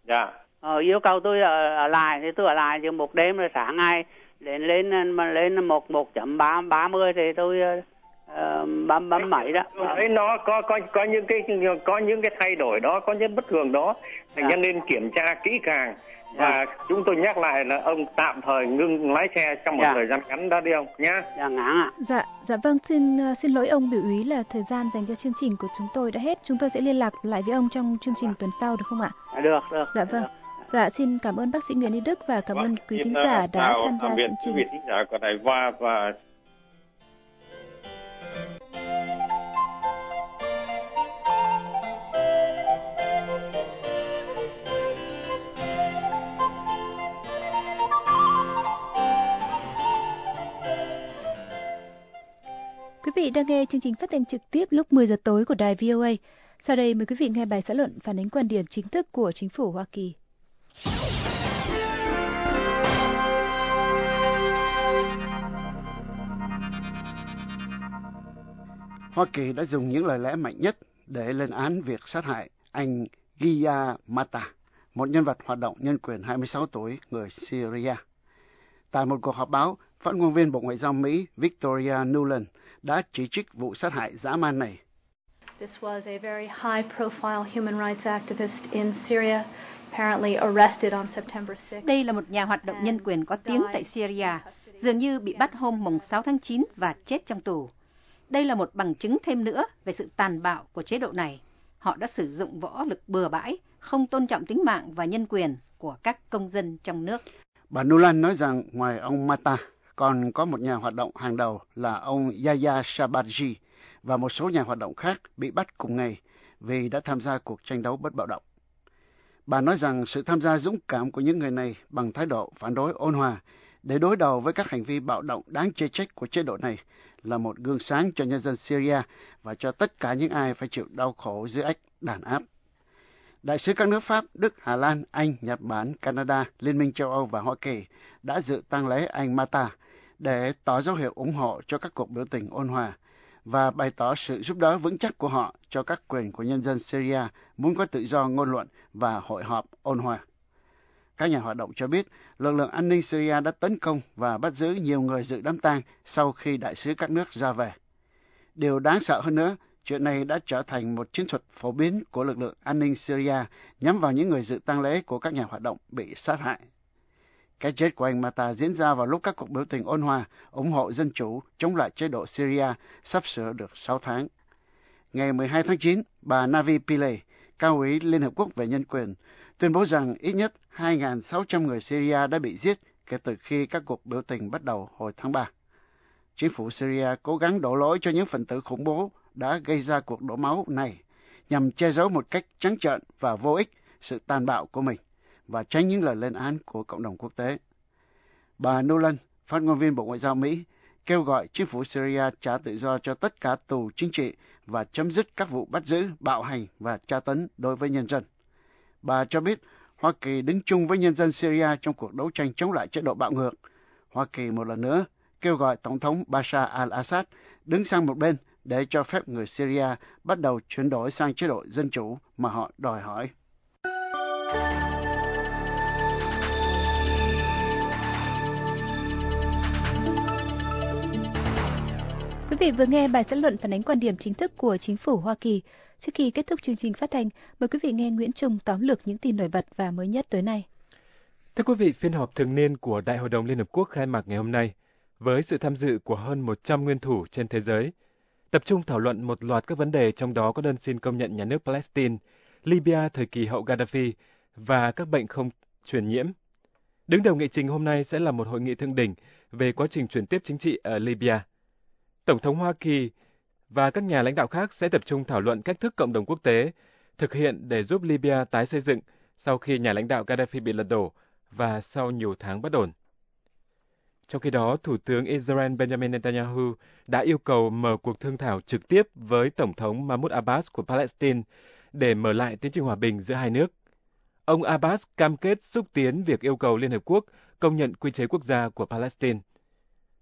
Dạ. ờ, yêu cầu tôi ở, ở lại thì tôi ở lại chứ một đêm rồi sáng ngày lên lên lên một một chấm ba ba mươi thì tôi uh, bấm bấm bảy đó Đấy nó có có có những cái có những cái thay đổi đó, có những bất thường đó, thành ra nên kiểm tra kỹ càng và chúng tôi nhắc lại là ông tạm thời ngưng lái xe trong một Dạ. thời gian ngắn đó đi ông nhá. Dạ ngắn ạ. Dạ, dạ vâng, xin ờ, xin lỗi ông biểu úy là thời gian dành cho chương trình của chúng tôi đã hết. Chúng tôi sẽ liên lạc lại với ông trong chương trình tuần sau được không ạ? Được, được. Dạ vâng. Dạ, xin cảm ơn bác sĩ Nguyễn Đức và cảm ơn quý thính Xin, giả đã tham gia chương quý trình. vị thính giả của đài Voa và Quý vị đang nghe chương trình phát thanh trực tiếp lúc 10 giờ tối của đài VOA. Sau đây mời quý vị nghe bài xã luận phản ánh quan điểm chính thức của chính phủ Hoa Kỳ. Hoa Kỳ đã dùng những lời lẽ mạnh nhất để lên án việc sát hại anh Giya Mata, một nhân vật hoạt động nhân quyền 26 tuổi người Syria. Tại một cuộc họp báo, phát ngôn viên Bộ Ngoại giao Mỹ Victoria Nuland đã chỉ trích vụ sát hại dã man này. This was a very high profile human rights activist in Syria, apparently arrested on September 6th. Đây là một nhà hoạt động nhân quyền có tiếng tại Syria, dường như bị bắt hôm mùng 6 tháng 9 và chết trong tù. Đây là một bằng chứng thêm nữa về sự tàn bạo của chế độ này. Họ đã sử dụng võ lực bừa bãi, không tôn trọng tính mạng và nhân quyền của các công dân trong nước. Bà Nuland nói rằng ngoài ông Mata, còn có một nhà hoạt động hàng đầu là ông Yahya Shabaji và một số nhà hoạt động khác bị bắt cùng ngày vì đã tham gia cuộc tranh đấu bất bạo động. Bà nói rằng sự tham gia dũng cảm của những người này bằng thái độ phản đối ôn hòa để đối đầu với các hành vi bạo động đáng chê trách của chế độ này là một gương sáng cho nhân dân Syria và cho tất cả những ai phải chịu đau khổ dưới ách đàn áp. Đại sứ các nước Pháp, Đức, Hà Lan, Anh, Nhật Bản, Canada, Liên minh châu Âu và Hoa Kỳ đã dự tang lễ anh Mata để tỏ dấu hiệu ủng hộ cho các cuộc biểu tình ôn hòa và bày tỏ sự giúp đỡ vững chắc của họ cho các quyền của nhân dân Syria muốn có tự do ngôn luận và hội họp ôn hòa. Các nhà hoạt động cho biết lực lượng an ninh Syria đã tấn công và bắt giữ nhiều người dự đám tang sau khi đại sứ các nước ra về. Điều đáng sợ hơn nữa, chuyện này đã trở thành một chiến thuật phổ biến của lực lượng an ninh Syria nhắm vào những người dự tang lễ của các nhà hoạt động bị sát hại. Cái chết của anh Mata diễn ra vào lúc các cuộc biểu tình ôn hòa ủng hộ dân chủ chống lại chế độ Syria sắp sửa được 6 tháng. Ngày 12 tháng 9, bà Navi Pillay, cao ủy Liên Hợp Quốc về Nhân quyền, tuyên bố rằng ít nhất 2.600 người Syria đã bị giết kể từ khi các cuộc biểu tình bắt đầu hồi tháng 3. Chính phủ Syria cố gắng đổ lỗi cho những phần tử khủng bố đã gây ra cuộc đổ máu này nhằm che giấu một cách trắng trợn và vô ích sự tàn bạo của mình và tránh những lời lên án của cộng đồng quốc tế. Bà Nolan, phát ngôn viên Bộ Ngoại giao Mỹ, kêu gọi chính phủ Syria trả tự do cho tất cả tù chính trị và chấm dứt các vụ bắt giữ, bạo hành và tra tấn đối với nhân dân. Bà cho biết Hoa Kỳ đứng chung với nhân dân Syria trong cuộc đấu tranh chống lại chế độ bạo ngược. Hoa Kỳ một lần nữa kêu gọi Tổng thống Bashar al-Assad đứng sang một bên để cho phép người Syria bắt đầu chuyển đổi sang chế độ dân chủ mà họ đòi hỏi. Quý vị vừa nghe bài dẫn luận phản ánh quan điểm chính thức của chính phủ Hoa Kỳ. Trước khi kết thúc chương trình phát thanh, mời quý vị nghe Nguyễn Trung tóm lược những tin nổi bật và mới nhất tối nay. Thưa quý vị, phiên họp thường niên của Đại hội đồng Liên Hợp Quốc khai mạc ngày hôm nay với sự tham dự của hơn 100 nguyên thủ trên thế giới, tập trung thảo luận một loạt các vấn đề trong đó có đơn xin công nhận nhà nước Palestine, Libya thời kỳ hậu Gaddafi và các bệnh không truyền nhiễm. Đứng đầu nghị trình hôm nay sẽ là một hội nghị thượng đỉnh về quá trình chuyển tiếp chính trị ở Libya. Tổng thống Hoa Kỳ và các nhà lãnh đạo khác sẽ tập trung thảo luận cách thức cộng đồng quốc tế thực hiện để giúp Libya tái xây dựng sau khi nhà lãnh đạo Gaddafi bị lật đổ và sau nhiều tháng bất ổn. Trong khi đó, Thủ tướng Israel Benjamin Netanyahu đã yêu cầu mở cuộc thương thảo trực tiếp với Tổng thống Mahmoud Abbas của Palestine để mở lại tiến trình hòa bình giữa hai nước. Ông Abbas cam kết xúc tiến việc yêu cầu Liên Hợp Quốc công nhận quy chế quốc gia của Palestine.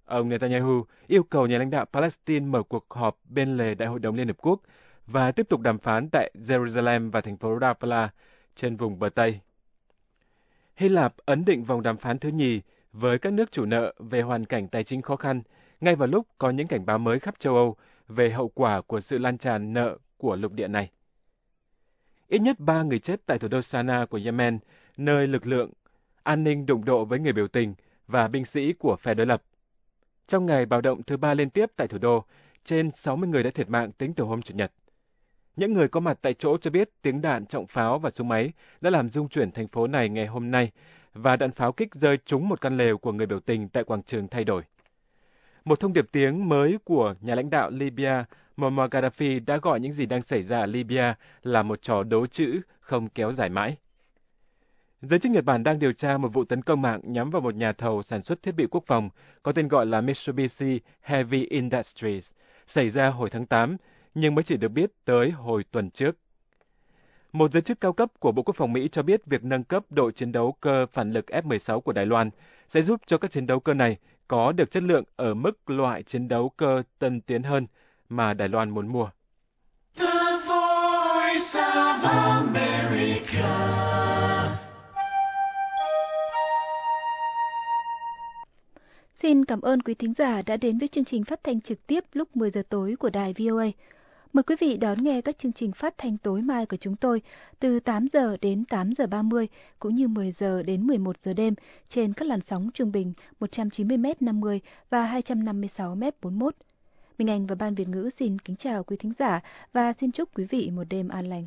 Ông Netanyahu yêu cầu nhà lãnh đạo Palestine mở cuộc họp bên lề Đại hội đồng Liên Hợp Quốc và tiếp tục đàm phán tại Jerusalem và thành phố Rafala trên vùng bờ Tây. Hy Lạp ấn định vòng đàm phán thứ nhì với các nước chủ nợ về hoàn cảnh tài chính khó khăn, ngay vào lúc có những cảnh báo mới khắp châu Âu về hậu quả của sự lan tràn nợ của lục địa này. Ít nhất ba người chết tại thủ đô Sana của Yemen, nơi lực lượng an ninh đụng độ với người biểu tình và binh sĩ của phe đối lập. Trong ngày bạo động thứ ba liên tiếp tại thủ đô, trên 60 người đã thiệt mạng tính từ hôm Chủ nhật. Những người có mặt tại chỗ cho biết tiếng đạn trọng pháo và súng máy đã làm rung chuyển thành phố này ngày hôm nay, và đạn pháo kích rơi trúng một căn lều của người biểu tình tại quảng trường thay đổi. Một thông điệp tiếng mới của nhà lãnh đạo Libya Muammar Gaddafi đã gọi những gì đang xảy ra ở Libya là một trò đố chữ không kéo dài mãi. Giới chức Nhật Bản đang điều tra một vụ tấn công mạng nhắm vào một nhà thầu sản xuất thiết bị quốc phòng có tên gọi là Mitsubishi Heavy Industries, xảy ra hồi tháng 8, nhưng mới chỉ được biết tới hồi tuần trước. Một giới chức cao cấp của Bộ Quốc phòng Mỹ cho biết việc nâng cấp đội chiến đấu cơ phản lực F-16 của Đài Loan sẽ giúp cho các chiến đấu cơ này có được chất lượng ở mức loại chiến đấu cơ tân tiến hơn mà Đài Loan muốn mua. Xin cảm ơn quý thính giả đã đến với chương trình phát thanh trực tiếp lúc 10 giờ tối của đài VOA. Mời quý vị đón nghe các chương trình phát thanh tối mai của chúng tôi từ 8 giờ đến 8 giờ 30 cũng như 10 giờ đến 11 giờ đêm trên các làn sóng trung bình 190m50 và 256m41. Minh Anh và Ban Việt ngữ xin kính chào quý thính giả và xin chúc quý vị một đêm an lành.